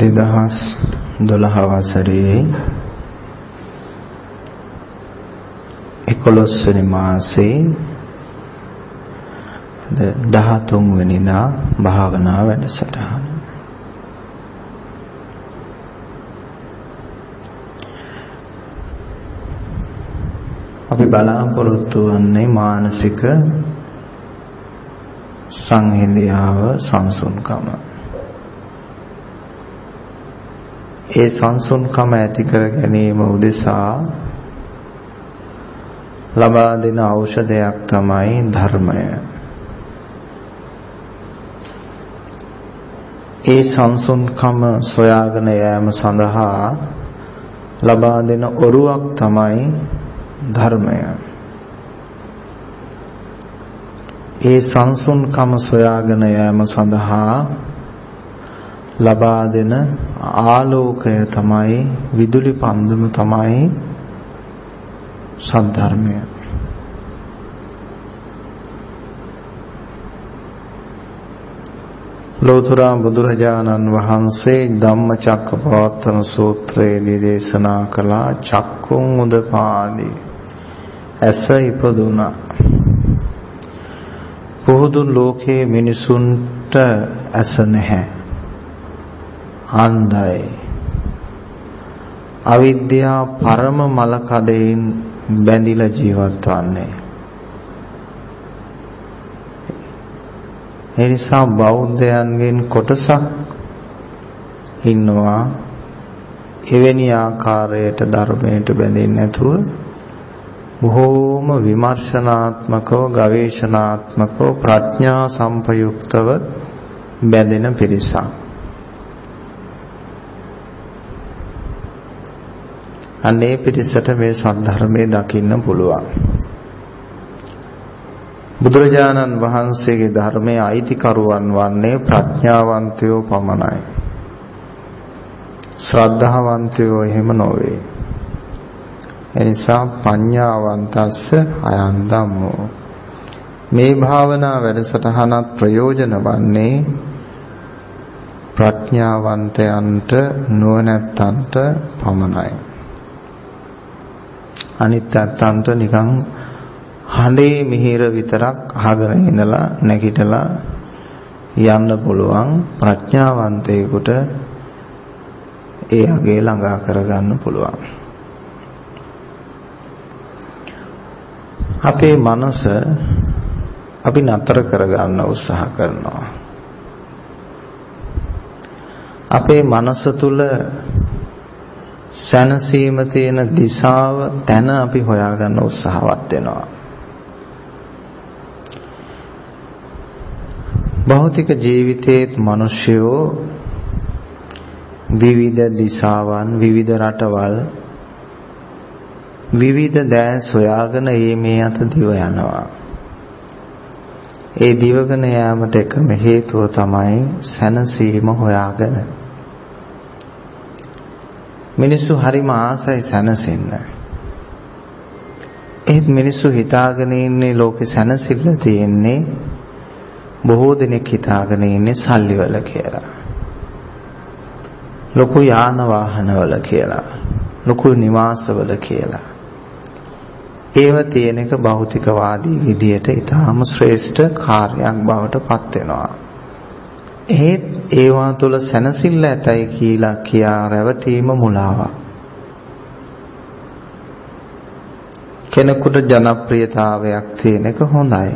2012 වසරේ 11 වෙනි මාසේ 13 වෙනිදා භාවනා වැඩසටහන. අපි බලාපොරොත්තු වන්නේ මානසික සංහිඳියාව සංසුන්කම. ඒ සංසුන්කම ඇති කර ගැනීම උදෙසා ලබා දෙන ඖෂධයක් තමයි ධර්මය. ඒ සංසුන්කම සොයාගෙන යාම සඳහා ලබා දෙන ඔරුවක් තමයි ධර්මය. ඒ සංසුන්කම සොයාගෙන යාම සඳහා ලබා දෙන ආලෝකය තමයි විදුලි පන්දුම තමයි සද්ධර්මය. ලෝතර බුදුරජාණන් වහන්සේ ධම්මචක්කපවත්තන සූත්‍රයේදී දේශනා කළ චක්කුම් උදපාදී ඇස ඉපදුනා. පුහුදු ලෝකයේ මිනිසුන්ට ඇස නැහැ. අන්ධයි. අවිද්‍යා පරම මල කඩේන් බැඳිලා ජීවත් වන්නේ. ඒ නිසා බෞද්ධයන්ගෙන් කොටසක් ඉන්නවා එවැනි ආකාරයට ධර්මයට බැඳෙන්නේ නැතුව බොහෝම විමර්ශනාත්මකව ගවේෂණාත්මකව ප්‍රඥා සම්පයුක්තව බැඳෙන පිරිසක් අන්නේ පිරිසට මේ සද්ධර්මයේ දකින්න පුළුවන්. බුදුරජාණන් වහන්සේගේ ධර්මයේ අයිතිකරුවන් වන්නේ ප්‍රඥාවන්තයෝ පමණයි. ශ්‍රද්ධාවන්තයෝ එහෙම නොවේ. එනිසා පඤ්ඤාවන්තස්ස අයං ධම්මෝ මේ භාවනා වැඩසටහනත් ප්‍රයෝජන වන්නේ ප්‍රඥාවන්තයන්ට නුවණැත්තන්ට පමණයි. අනිත් අත්තන්ට නිකන් හඬේ මිහිර විතරක් අහගෙන ඉඳලා නැගිටලා යන්න පුළුවන් ප්‍රඥාවන්තයෙකුට ඒ අගේ ළඟා කරගන්න පුළුවන්. අපේ මනස අපි නතර කරගන්න උත්සාහ කරනවා. අපේ මනස තුල සැනසීම තියෙන දිශාව තැන අපි හොයාගන්න උත්සාහවත් වෙනවා. භෞතික ජීවිතයේත් මිනිස්සුયો විවිධ දිශාවන් විවිධ රටවල් විවිධ දෑස් හොයාගෙන මේ මේ අත දිව යනවා. ඒ දිවගෙන යාමට එකම හේතුව තමයි සැනසීම හොයාගෙන මිනිස්සු හරිම ආසයි සැනසෙන්න. ඒත් මිනිස්සු හිතාගෙන ඉන්නේ ලෝකේ සැනසෙල්ල තියෙන්නේ බොහෝ දෙනෙක් හිතාගෙන ඉන්නේ සල්ලිවල කියලා. ලොකු යාන වාහනවල කියලා. ලොකු නිවාසවල කියලා. ඒව තියෙන එක භෞතිකවාදී විදියට ඊටාම ශ්‍රේෂ්ඨ කාර්යයක් බවට පත් වෙනවා. එහෙත් ඒවා තුළ සැනසෙල්ල ඇතයි කියලා කියා රැවටීම මුලාවක්. කෙනෙකුට ජනප්‍රියතාවයක් තියෙන එක හොඳයි.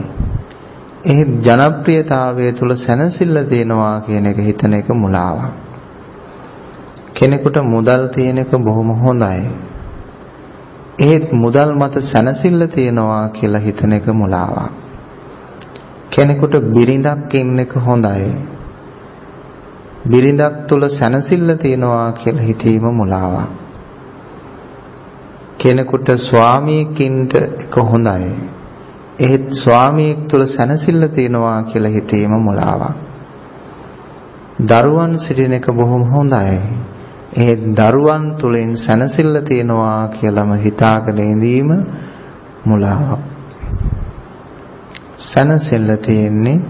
එහෙත් ජනප්‍රියතාවය තුළ සැනසෙල්ල තියෙනවා කියන එක හිතන එක මුලාවක්. කෙනෙකුට මුදල් තියෙන එක බොහොම හොඳයි. එහෙත් මුදල් මත සැනසෙල්ල තියෙනවා කියලා හිතන එක මුලාවක්. කෙනෙකුට බිරිඳක් ඉන්න එක හොඳයි. බිරිඳක් තුල සැනසෙල්ල තියනවා කියලා හිතීම මුලාවක්. කෙනෙකුට ස්වාමියෙකින්ට එක හොඳයි. එහෙත් ස්වාමියෙක් තුල සැනසෙල්ල තියනවා කියලා හිතීම මුලාවක්. දරුවන් සිටින එක බොහොම හොඳයි. එහෙත් දරුවන් තුලින් සැනසෙල්ල තියනවා කියලාම හිතාගෙන ඉඳීම මුලාවක්. සැනසෙල්ල තියෙන්නේ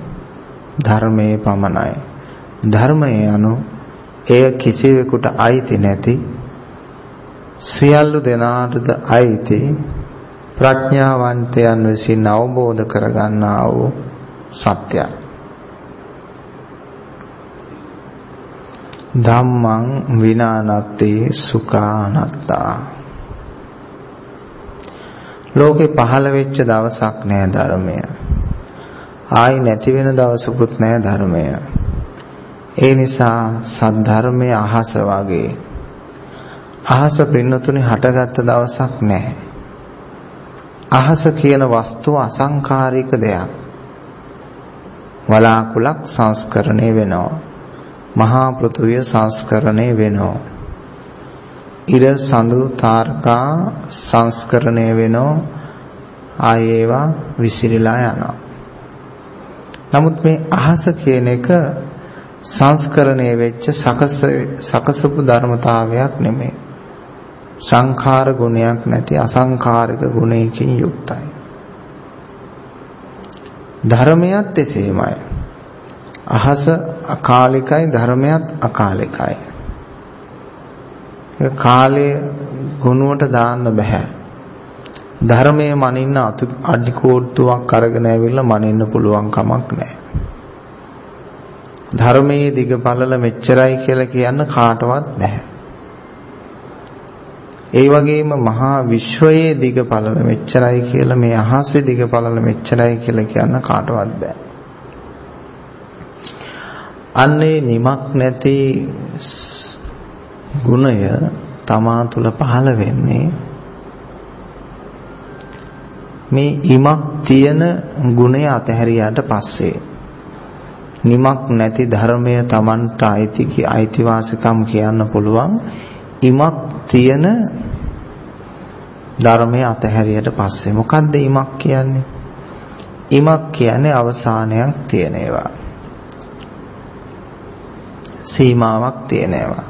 ධර්මයේ පමණයි. ධර්මය anu එය කිසිවෙකුට අයිති නැති සියලු දෙනාටද අයිති ප්‍රඥාවන්තයන් විසින් අවබෝධ කරගන්නා වූ සත්‍යය. ධම්මං විනානත්තේ සුඛානත්තා ලෝකේ පහළ වෙච්ච දවසක් නෑ ධර්මය. ආයි නැති වෙන දවසකුත් නෑ ධර්මය. ඒ නිසා සද්ධර්මයේ අහස වගේ අහස පින්නතුනේ හටගත්ත දවසක් නැහැ. අහස කියන වස්තුව අසංකාරික දෙයක්. වලාකුලක් සංස්කරණය වෙනවා. මහා පෘථුවිය සංස්කරණය වෙනවා. ඉර සඳු තාරකා සංස්කරණය වෙනවා. ආයේවා විසිරීලා යනවා. නමුත් මේ අහස කියන එක සංස්කරණය වෙච්ච සකස සකසපු ධර්මතාවයක් නෙමෙයි. සංඛාර ගුණයක් නැති අසංඛාරික ගුණයකින් යුක්තයි. ධර්මයත් එසේමයි. අහස අකාලිකයි ධර්මයත් අකාලිකයි. ඒ කාලයේ ගුණුවට දාන්න බෑ. ධර්මයේ මනින්න අඩි කෝට්ටුවක් අරගෙන ඇවිල්ලා මනින්න පුළුවන් කමක් නැහැ. ධර්මයේ දිග පළල මෙච්චරයි කියලා කියන්න කාටවත් බෑ. ඒ වගේම මහා විශ්වයේ දිග පළල මෙච්චරයි කියලා මේ අහසේ දිග පළල මෙච්චරයි කියලා කියන්න කාටවත් බෑ. අන්නේ නිමක් නැති ගුණය තමා තුල පහළ වෙන්නේ මේ ඉමක් තියෙන ගුණය අතහැරියාට පස්සේ නිමක් නැති ධර්මය Tamanට අයිති අයිතිවාසිකම් කියන්න පුළුවන් ඉමක් තියෙන ධර්මය අතහැරියට පස්සේ මොකද්ද ඉමක් කියන්නේ? ඉමක් කියන්නේ අවසානයක් තියෙන ඒවා. සීමාවක් තියෙන ඒවා.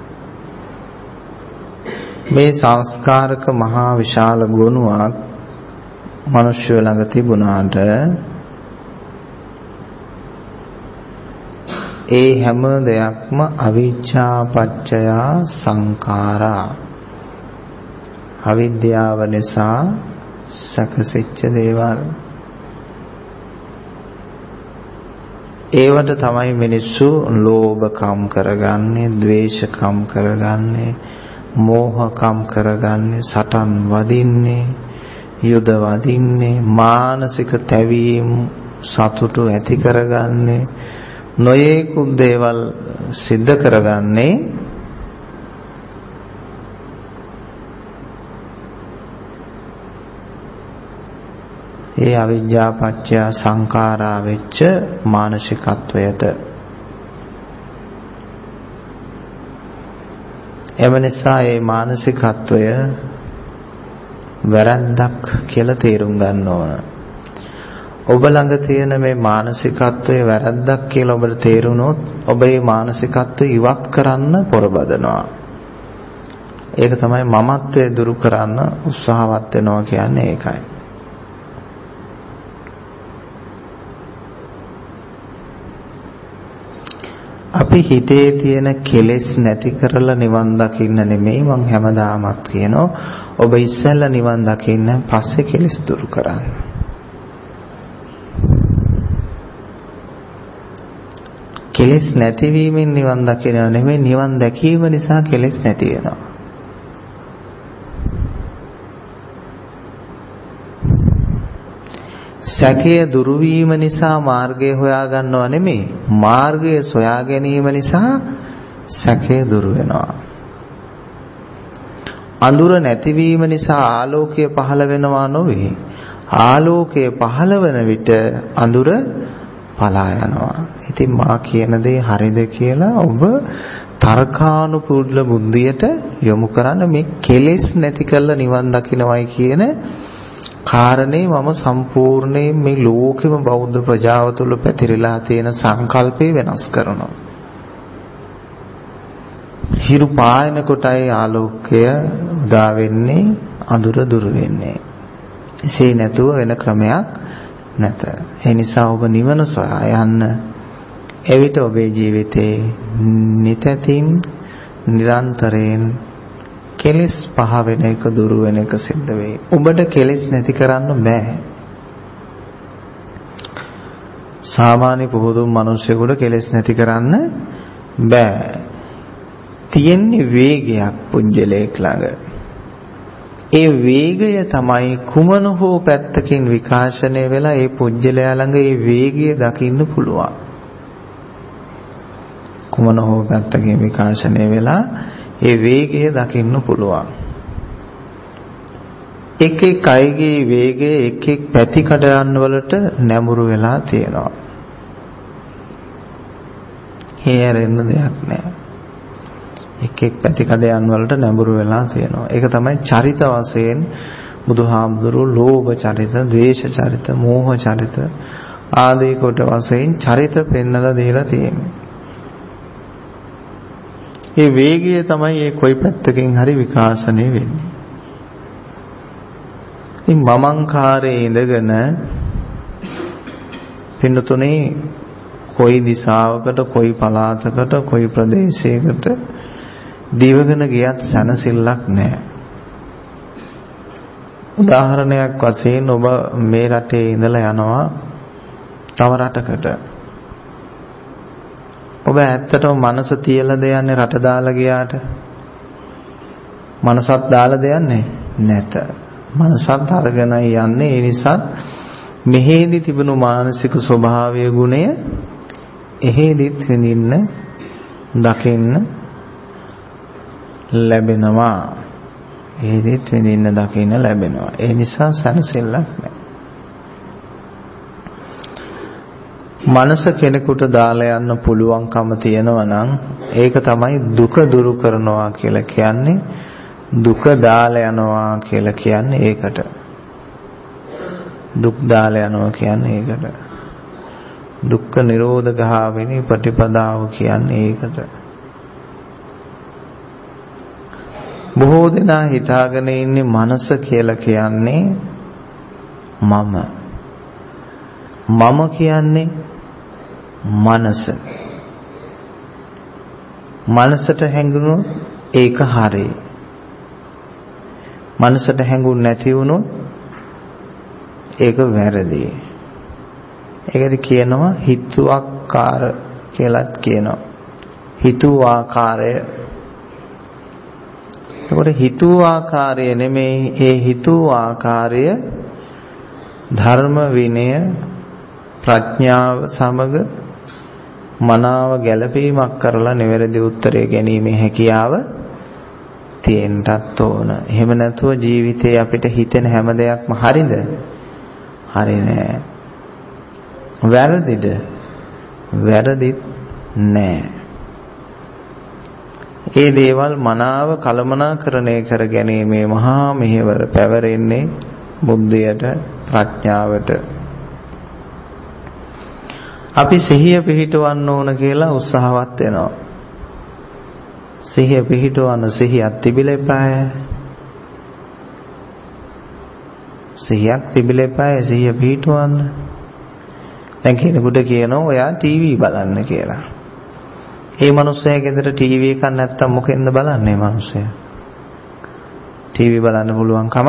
මේ සංස්කාරක මහා විශාල ගුණයක් මිනිස්සු ළඟ තිබුණාට ඒ හැම දෙයක්ම අවිච්ඡා පච්චයා සංඛාරා. අවිද්‍යාව නිසා සකසෙච්ච දේවල්. ඒවට තමයි මිනිස්සු ලෝභකම් කරගන්නේ, ද්වේෂකම් කරගන්නේ, මෝහකම් කරගන්නේ, සටන් වදින්නේ, යුද වදින්නේ, මානසික තැවීම් සතුටු ඇති කරගන්නේ නොයේකුත් දේවල් සිද්ධ කරගන්නේ ඒ අවිජ්ජා පත්‍ය සංඛාරා වෙච්ච මානසිකත්වයට එම නිසා මේ මානසිකත්වය වැරද්දක් කියලා තේරුම් ගන්න ඕන. ඔබ ළඟ තියෙන මේ මානසිකත්වය වැරද්දක් කියලා ඔබට තේරුනොත් ඔබ මේ මානසිකත්වය ඉවත් කරන්න පොරබදනවා. ඒක තමයි මමත්වයේ දුරු කරන්න උත්සාහවත් වෙනවා කියන්නේ ඒකයි. අපි හිතේ තියෙන කෙලෙස් නැති කරලා නිවන් දකින්න නෙමෙයි මං හැමදාමත් කියනවා ඔබ ඉස්සෙල්ලා නිවන් දකින්න පස්සේ කෙලෙස් දුරු කරන්න. කෙලෙස් නැතිවීමෙන් නිවන් දකිනව නෙමෙයි නිවන් දැකීම නිසා කෙලෙස් නැති වෙනවා. සැකය දුරු වීම නිසා මාර්ගය හොයා ගන්නව නෙමෙයි මාර්ගය සොයා ගැනීම නිසා සැකය දුරු වෙනවා. අඳුර නැතිවීම නිසා ආලෝකය පහළ වෙනවා නොවේ. ආලෝකය පහළ වන විට අඳුර පලා යනවා. ඉතින් මා කියන දේ හරිද කියලා ඔබ තර්කානුකූල බුද්ධියට යොමු කරන්න මේ කෙලෙස් නැති කරලා නිවන් දකින්නවයි කියන කාරණේ මම සම්පූර්ණයෙන් මේ ලෝකෙම බෞද්ධ ප්‍රජාව තුළ පැතිරලා තියෙන සංකල්පය වෙනස් කරනවා. හිරු පායන කොටයි ආලෝකය උදා වෙන්නේ අඳුර දුර වෙන්නේ. එසේ නැතුව වෙන ක්‍රමයක් නැත. ඒ නිසා ඔබ නිවන සොයා යන්න එවිට ඔබේ ජීවිතේ නිතැතින් නිරන්තරයෙන් කෙලෙස් පහ වෙන එක දුරු වෙන එක සිද්ධ වෙයි. ඔබට කෙලෙස් නැති කරන්න බෑ. සාමාන්‍ය පුහුදුන් මිනිස්සුෙකුට කෙලෙස් නැති කරන්න බෑ. තියෙන්නේ වේගයක් පුජ්‍යලයක් ළඟ. ඒ වේගය තමයි කුමන හෝ පැත්තකින් විකාශනය වෙලා ඒ පුජ්‍යලයා ළඟ ඒ වේගය දකින්න පුළුවන්. කුමන හෝ පැත්තකින් විකාශනය වෙලා ඒ වේගය දකින්න පුළුවන්. එක් එක් අයගේ වේගය එක් එක් පැති කඩයන් වලට නැඹුරු වෙලා තියෙනවා. හේරෙන්න දෙයක් නැහැ. එක් එක් පැති කඩයන් වලට නැඹුරු වෙලා තියෙනවා. ඒක තමයි චරිත වශයෙන් බුදුහාමුදුරුවෝ ලෝභ චරිත, ද්වේෂ චරිත, මෝහ චරිත ආදී කොට වශයෙන් චරිත පෙන්නලා දීලා තියෙන්නේ. ඒ වේගය තමයි ඒ කොයි පැත්තකින් හරි විකාශනය වෙන්නේ. ඉතින් මමංකාරයේ ඉඳගෙන පින්නතුනේ කොයි දිශාවකට කොයි පළාතකට කොයි ප්‍රදේශයකට දිවගෙන ගියත් සැනසෙල්ලක් නැහැ. උදාහරණයක් වශයෙන් ඔබ මේ රටේ ඉඳලා යනවා තව රටකට ඔබ ඇත්තටම මනස තියලාද යන්නේ රට දාලා ගියාට? මනසත් දාලාද යන්නේ? නැත. මනසත් අරගෙනයි යන්නේ. ඒ නිසා මෙහෙදි තිබුණු මානසික ස්වභාවය ගුණය එහෙදිත් විඳින්න දකින්න ලැබෙනවා. එහෙදිත් විඳින්න දකින්න ලැබෙනවා. ඒ නිසා සැනසෙල්ලක් නැහැ. මනස කෙනෙකුට දාලා යන්න පුළුවන්කම තියෙනවා නම් ඒක තමයි දුක දුරු කරනවා කියලා කියන්නේ දුක දාලා යනවා කියලා කියන්නේ ඒකට දුක් දාලා යනවා කියන්නේ ඒකට දුක්ඛ නිරෝධ ගාමිනී ප්‍රතිපදාව කියන්නේ ඒකට බොහෝ දෙනා හිතාගෙන ඉන්නේ මනස කියලා කියන්නේ මම. මම කියන්නේ මනස. මනසට හැඟුණොත් ඒක හරේ. මනසට හැඟුන් නැති වුණොත් ඒක වැරදි. ඒකට කියනවා හිතුවක්කාර කියලාත් කියනවා. හිතුව ආකාරය එතකොට හිතුව ආකාරය නෙමෙයි ඒ හිතුව ආකාරය ධර්ම විනය ප්‍රඥාව සමග මනාව ගැළපීමක් කරලා නිවැරදි උත්තරය ගැනීමේ හැකියාව තියෙන්නත් ඕන. එහෙම නැතුව ජීවිතේ අපිට හිතෙන හැම දෙයක්ම හරිද? හරි නෑ. වැරදිද? වැරදිත් නෑ. ඒ දේවල් මනාව කලමනාකරණය කර ගැනීමේ මහා මෙහෙවර පැවරෙන්නේ බුද්ධියට ප්‍රඥාවට අපි සිහිය පිහිටවන්න ඕන කියලා උත්සාහවත් වෙනවා. සිහිය පිහිටවන්න සිහියක් තිබිලා එපාය. සිහියක් තිබිලා එපාය සිහිය පිහිටවන්න. දැන් කෙනෙකුට කියනවා ඔයා ටීවී බලන්න කියලා. ඒ මනුස්සයා ගෙදර ටීවී එකක් නැත්තම් මොකෙන්ද බලන්නේ මනුස්සයා? ටීවී බලන්න පුළුවන් කම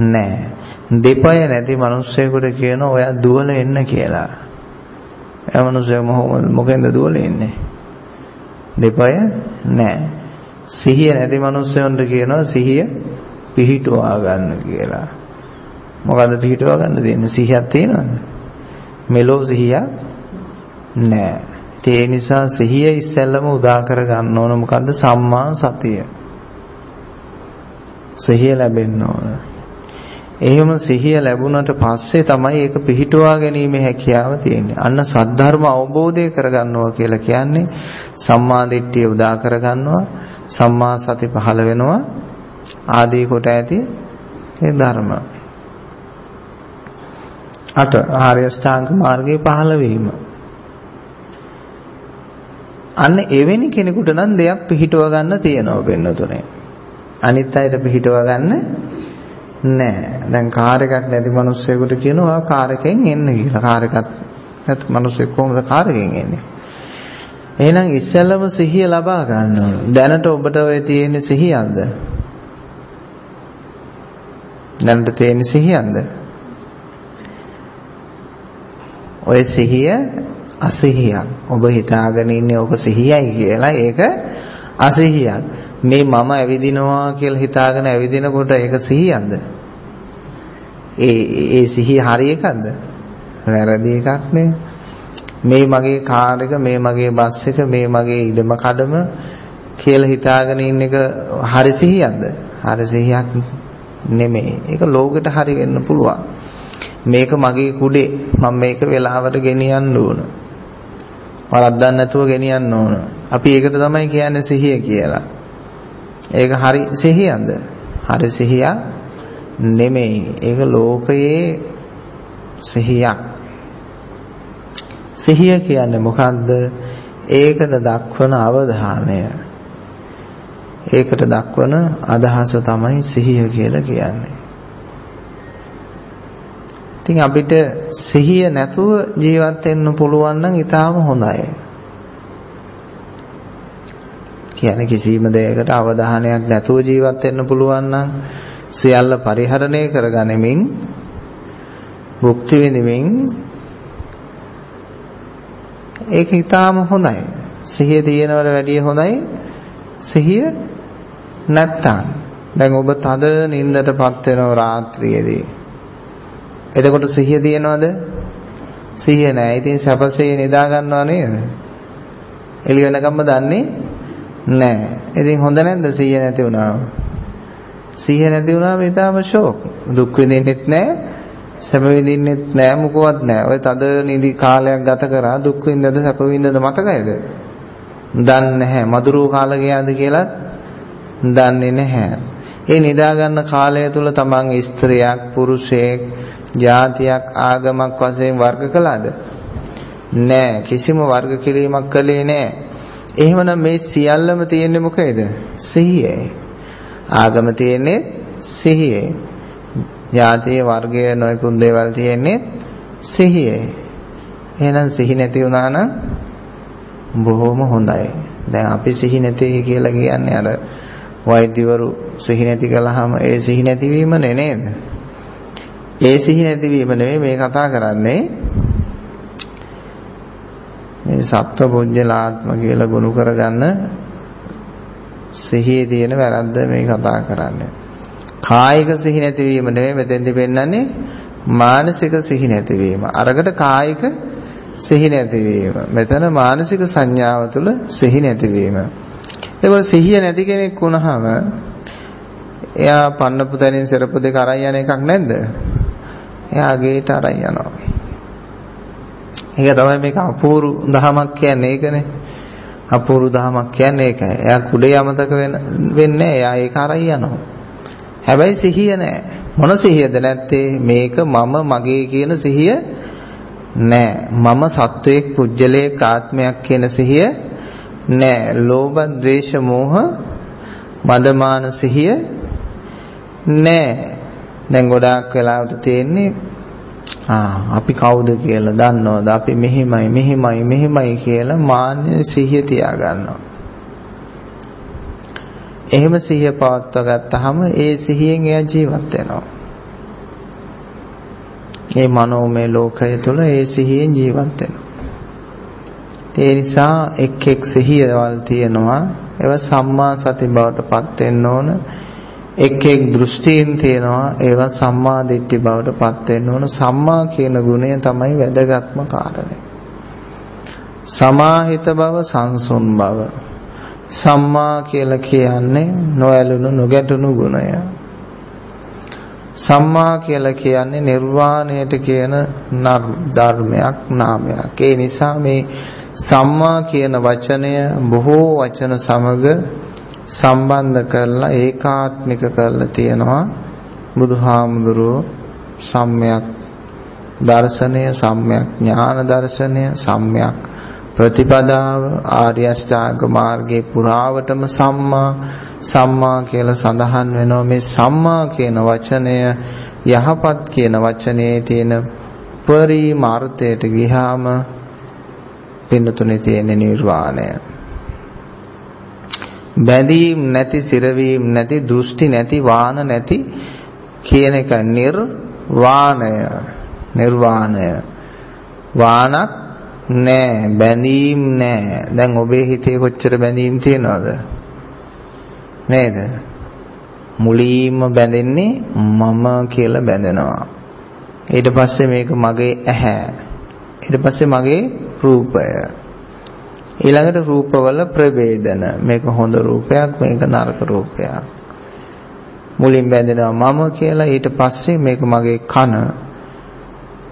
නැහැ. දෙපය නැති මනුස්සයෙකුට කියනවා ඔයා දුවල එන්න කියලා. එමනුසය මොකෙන්ද දුවලේ ඉන්නේ? දෙපය නැහැ. සිහිය නැති මිනිස්සුන්ට කියනවා සිහිය පිහිටුවා ගන්න කියලා. මොකද්ද පිහිටුවා ගන්න දෙන්නේ? සිහියක් තියෙනවද? මෙලෝ සිහියක් නැහැ. ඒ නිසා සිහිය ඉස්සෙල්ලම උදා කර ගන්න ඕන මොකද්ද? සම්මා සතිය. සිහිය ලැබෙන්න ඕන. එහෙම සිහිය ලැබුණට පස්සේ තමයි ඒක පිහිටුවා ගැනීමේ හැකියාව තියෙන්නේ. අන්න සද්ධර්ම අවබෝධය කරගන්නවා කියලා කියන්නේ සම්මා දිට්ඨිය උදා කරගන්නවා, සම්මා සති පහළ වෙනවා ආදී කොට ඇති ඒ ධර්ම. අට ආර්ය ශ්‍රාංග මාර්ගයේ පහළ වීම. අන්න එවැනි කෙනෙකුට නම් දෙයක් පිහිටව ගන්න තියෙනවා වෙන්නතුනේ. අනිත් අයට පිහිටව ගන්න නෑ. දැන් කාර් එකක් නැති මිනිස්සෙකුට කියනවා කාර් එකෙන් එන්න කියලා. කාර් එකක් නැති මිනිස්සෙක් කොහොමද කාර් එකෙන් එන්නේ? එහෙනම් ඉස්සෙල්ලම සිහිය ලබා ගන්න ඕන. දැනට ඔබට ඔය තියෙන සිහියක්ද? දැනට තියෙන සිහියක්ද? ඔය සිහිය අසිහියක්. ඔබ හිතාගෙන ඉන්නේ ඔබ සිහියයි කියලා ඒක අසිහියක්. මේ මම ඇවිදිනවා කියලා හිතාගෙන ඇවිදිනකොට ඒක සිහියක්ද? ඒ ඒ සිහිය හරි එකක්ද? වැරදි එකක් නේ. මේ මගේ කාර් එක, මේ මගේ බස් එක, මේ මගේ ඉඩම කඩම කියලා හිතාගෙන ඉන්න එක හරි සිහියක්ද? හරි සිහියක් නෙමෙයි. ඒක ලෝකෙට හරි වෙන්න පුළුවන්. මේක මගේ කුඩේ මම මේක වෙලාවට ගෙනියන්න ඕන. වරද්දන්න නැතුව ගෙනියන්න ඕන. අපි ඒකට තමයි කියන්නේ සිහිය කියලා. ඒක හරි සිහියක්ද? හරි සිහියක් නෙමෙයි. ඒක ලෝකයේ සිහියක්. සිහිය කියන්නේ මොකද්ද? ඒකට දක්වන අවධානය. ඒකට දක්වන අදහස තමයි සිහිය කියලා කියන්නේ. ඉතින් අපිට සිහිය නැතුව ජීවත් වෙන්න පුළුවන් නම් ඊටාම හොඳයි. කියන්නේ කිසිම දෙයකට අවධානයක් නැතුව ජීවත් වෙන්න පුළුවන් නම් සියල්ල පරිහරණය කරගනිමින් භුක්ති විඳිමින් ඒක ඊටාම හොඳයි. සිහිය තියෙනවට වැඩිය හොඳයි සිහිය නැත්තම්. දැන් ඔබ තද නින්දටපත් වෙනව රාත්‍රියේදී එතකොට සිහිය තියෙනවද? සිහිය නැහැ. ඉතින් සැපසේ නිදා ගන්නව නේද? එළි වෙනකම්ම දන්නේ නැහැ. ඉතින් හොඳ නැද්ද සිහිය නැති වුණාම? සිහිය නැති වුණාම ඊටාම ෂෝක්. දුක් විඳින්නෙත් නැහැ. සැප විඳින්නෙත් නැහැ මොකවත් නැහැ. ඔය තද නිදි කාලයක් ගත කරා දුක් විඳද සැප විඳද මතකයිද? දන්නේ නැහැ. මధుරෝ කාල ගියාද කියලාත් දන්නේ නැහැ. ඒ නිදා ගන්න කාලය තුල තමන් ස්ත්‍රියක් පුරුෂයෙක් ජාතියක් ආගමක් වශයෙන් වර්ග කළාද? නෑ කිසිම වර්ග කිරීමක් කළේ නෑ. එහෙමනම් මේ සියල්ලම තියෙන්නේ මොකේද? සිහියේ. ආගම තියෙන්නේ සිහියේ. ජාතිය වර්ගය නොයෙකුත් දේවල් තියෙන්නේ සිහියේ. එහෙනම් සිහි නැති වුණා නම් බොහොම හොඳයි. දැන් අපි සිහි නැති කියලා කියන්නේ අර වෛද්‍යවරු සිහි නැති කළාම ඒ සිහි නැතිවීම නේද? ඒ සිහි නැතිවීම නෙවෙයි මේ කතා කරන්නේ. මේ සත්ව පුඤ්ජලාත්ම කියලා ගොනු කරගන්න සිහියේ තියෙන වැරද්ද මේ කතා කරන්නේ. කායික සිහි නැතිවීම නෙවෙයි මෙතෙන්දි පෙන්වන්නේ මානසික සිහි නැතිවීම. අරකට කායික සිහි නැතිවීම. මෙතන මානසික සංඥාව තුළ සිහි නැතිවීම. ඒකවල සිහිය නැති කෙනෙක් වුණාම එයා පන්නපු තැනින් සරපු දෙක අරන් යන එකක් නැද්ද? එයා ගේට අරන් යනවා. ඒක තමයි මේක අපූරු දහමක් කියන්නේ ඒකනේ. අපූරු දහමක් කියන්නේ ඒකයි. එයා කුඩේ අමතක වෙන්නේ එයා ඒක අරන් යනවා. හැබැයි සිහිය නැහැ. මොන සිහියද නැත්තේ? මේක මම මගේ කියන සිහිය නෑ. මම සත්වයක් පුජ්‍යලයක් ආත්මයක් කියන සිහිය නෑ. ලෝභ, ද්වේෂ, මෝහ, මදමාන සිහිය නෑ. දැන් ගොඩාක් වෙලාවට තියෙන්නේ ආ අපි කවුද කියලා දන්නවද අපි මෙහෙමයි මෙහෙමයි මෙහෙමයි කියලා මාන්‍ය සිහිය තියා ගන්නවා. එහෙම සිහිය පවත්වා ගත්තාම ඒ සිහියෙන් එයා ජීවත් වෙනවා. මේ මනෝමය ලෝකය තුළ ඒ සිහියෙන් ජීවත් වෙනවා. ඒ නිසා එක් එක් සිහියවල් තියෙනවා. ඒවා සම්මා සති බවට පත් වෙන්න ඕන. එක් එක් දෘෂ්ටීන් තියෙනවා ඒවා සම්මා දිට්ඨි බවට පත් වෙන්න ඕන. සම්මා කියන ගුණය තමයි වැදගත්ම කාරණය සමාහිත බව සංසුන් බව. සම්මා කියලා කියන්නේ නොඇලුණු නොගැටුණු ගුණය. සම්මා කියලා කියන්නේ නිර්වාණයට කියන ධර්මයක් නාමයක්. ඒ නිසා මේ සම්මා කියන වචනය බොහෝ වචන සමග සම්බන්ධ කරලා ඒකාත්මික කරලා තියෙනවා බුදුහාමුදුරුවෝ සම්්‍යක් දර්ශනය සම්්‍යක් ඥාන දර්ශනය සම්්‍යක් ප්‍රතිපදාව ආර්ය අෂ්ටාංග මාර්ගයේ පුරාවටම සම්මා සම්මා කියලා සඳහන් වෙනවා මේ සම්මා කියන වචනය යහපත් කියන වචනේ තියෙන පරිමාර්ථයට ගියාම පින්නතුනේ තියෙන නිර්වාණය. බැඳීම් නැති සිරවීම් නැති දෘෂ්ටි නැති වාන නැති කියන එක නිර්වාණය නිර්වාණය. වානක් නෑ බැඳීම් නෑ. දැන් ඔබේ හිතේ කොච්චර බැඳීම් තියනවද? නේද? මුලින්ම බැඳෙන්නේ මම කියලා බැඳෙනවා. ඊට පස්සේ මේක මගේ ඇහැ. ඊට පස්සේ මගේ රූපය. ඊළඟට රූපවල ප්‍රවේදන. මේක හොඳ රූපයක් මේක නරක රූපයක්. මුලින් බැඳෙනවා මම කියලා ඊට පස්සේ මේක මගේ කන.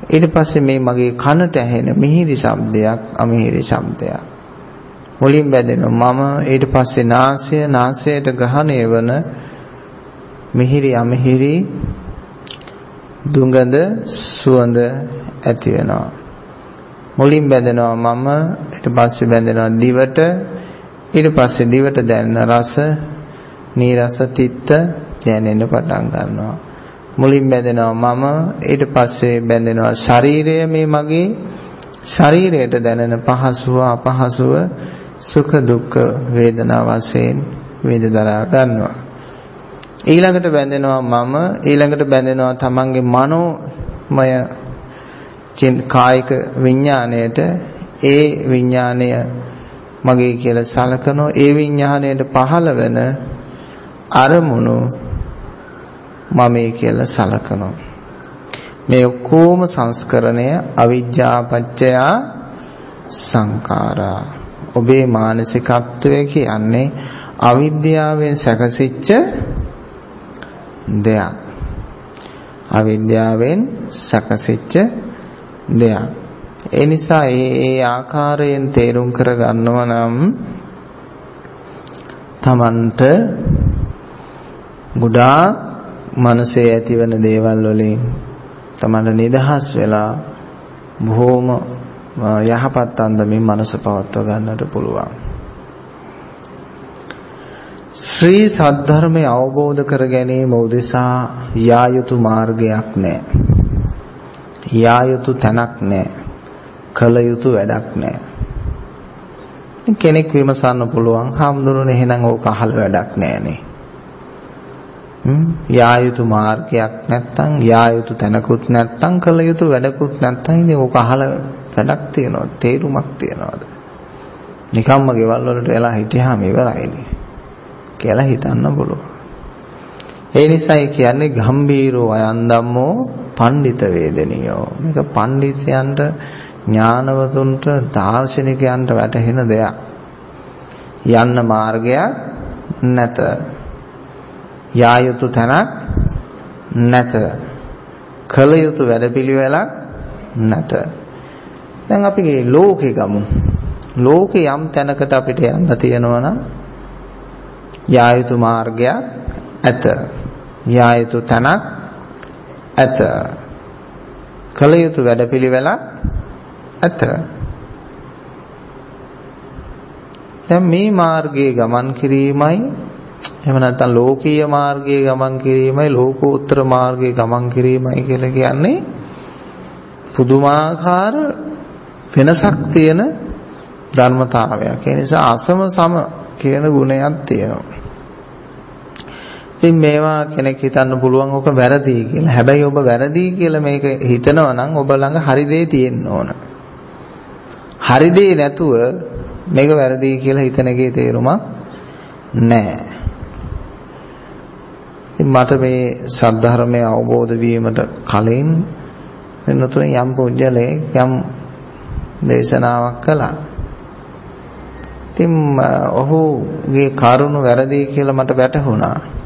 ඊට පස්සේ මේ මගේ කනට ඇහෙන මිහිරි ශබ්දයක් අමිහිරි ශබ්දයක්. මුලින් බැඳෙනවා මම ඊට පස්සේ නාසය නාසයට ග්‍රහණය වන මිහිරි අමිහිරි දුඟඳ සුවඳ ඇති වෙනවා. මුලින් බැඳෙනවා මම ඊට පස්සේ බැඳෙනවා දිවට ඊට පස්සේ දිවට දැනෙන රස නීරස තිත්ත දැනෙන්න පටන් ගන්නවා. මුලින් බැඳෙනවා මම ඊට පස්සේ බැඳෙනවා ශරීරය මේ මගේ. ශරීරයට දැනෙන පහසුව අපහසුව සුඛ දුක්ඛ වේදනා වශයෙන් වේද දරා ගන්නවා. ඊළඟට බැඳෙනවා මම ඊළඟට බැඳෙනවා තමන්ගේ මනෝමය කායික විඥාණයට ඒ විඥාණය මගේ කියලා සලකනෝ ඒ විඥාණයට පහළ වෙන අරමුණු මමයි කියලා සලකනවා. මේ ඔක්කොම සංස්කරණය අවිජ්ජාපච්චය සංඛාරා. ඔබේ මානසිකත්වය කියන්නේ අවිද්‍යාවෙන් සැකසිච්ච දෙයක්. අවිද්‍යාවෙන් සැකසිච්ච දෙයක්. ඒ නිසා ඒ ඒ ආකාරයෙන් තේරුම් කර ගන්නව නම් තමන්ට ගොඩාක් මනසේ ඇතිවන දේවල් වලින් තමන්ට නිදහස් වෙලා බොහෝම යහපත් අන්දමින් මනස පවත්ව ගන්නට පුළුවන්. ශ්‍රී සද්ධර්මය අවබෝධ කර ගැනීම උදෙසා යා යුතු මාර්ගයක් නැහැ. යා යුතු තැනක් නැහැ. කළ යුතු වැඩක් නැහැ. කෙනෙක් විමසන්න පුළුවන් හාමුදුරනේ එහෙනම් ඕක අහල වැඩක් නැහනේ. යා යුතු මාර්ගයක් නැත්තම් යා යුතු තැනකුත් නැත්තම් කළ යුතු වැඩකුත් නැත්තම් ඉතින් ඕක අහලා වැඩක් තියනවද තේරුමක් තියනවද නිකම්ම ගෙවල් වලට වෙලා හිටියාම ඉවරයිනේ කියලා හිතන්න පුළුවන් ඒ නිසායි කියන්නේ ගම්බීරෝ අයන් ධම්මෝ පණ්ඩිත වේදනියෝ මේක පණ්ඩිතයන්ට ඥානවතුන්ට දාර්ශනිකයන්ට වැටහෙන දෙයක් යන්න මාර්ගයක් නැත යා යුතු තැනක් නැත. කළ යුතු වැඩපිළිවෙලක් නැත. දැන් අපි ලෝකේ ගමු. ලෝකේ යම් තැනකට අපිට යන්න තියෙනවා නම් යා යුතු මාර්ගයක් ඇත. යා යුතු තැනක් ඇත. කළ යුතු වැඩපිළිවෙලක් ඇත. දැන් මේ මාර්ගයේ ගමන් කිරීමයි එහෙම නැත්නම් ලෝකීය මාර්ගයේ ගමන් කිරීමයි ලෝකෝත්තර මාර්ගයේ ගමන් කිරීමයි කියලා කියන්නේ පුදුමාකාර වෙනසක් තියෙන ධර්මතාවයක්. ඒ නිසා අසම සම කියන ගුණයක් තියෙනවා. ඉතින් මේවා කෙනෙක් හිතන්න පුළුවන් ඔක වැරදි කියලා. හැබැයි ඔබ වැරදි කියලා මේක හිතනවා නම් ඔබ ළඟ හරි දේ තියෙන්න ඕන. හරි දේ නැතුව මේක වැරදි කියලා හිතන එකේ තේරුමක් නැහැ. මට මේ සද්ධර්මය අවබෝධ වීමට කලින් වෙනතුනේ යම් පුජ්‍යලේ යම් දේශනාවක් කළා. ඉතින් ඔහුගේ කරුණ වැරදි කියලා මට වැටහුණා.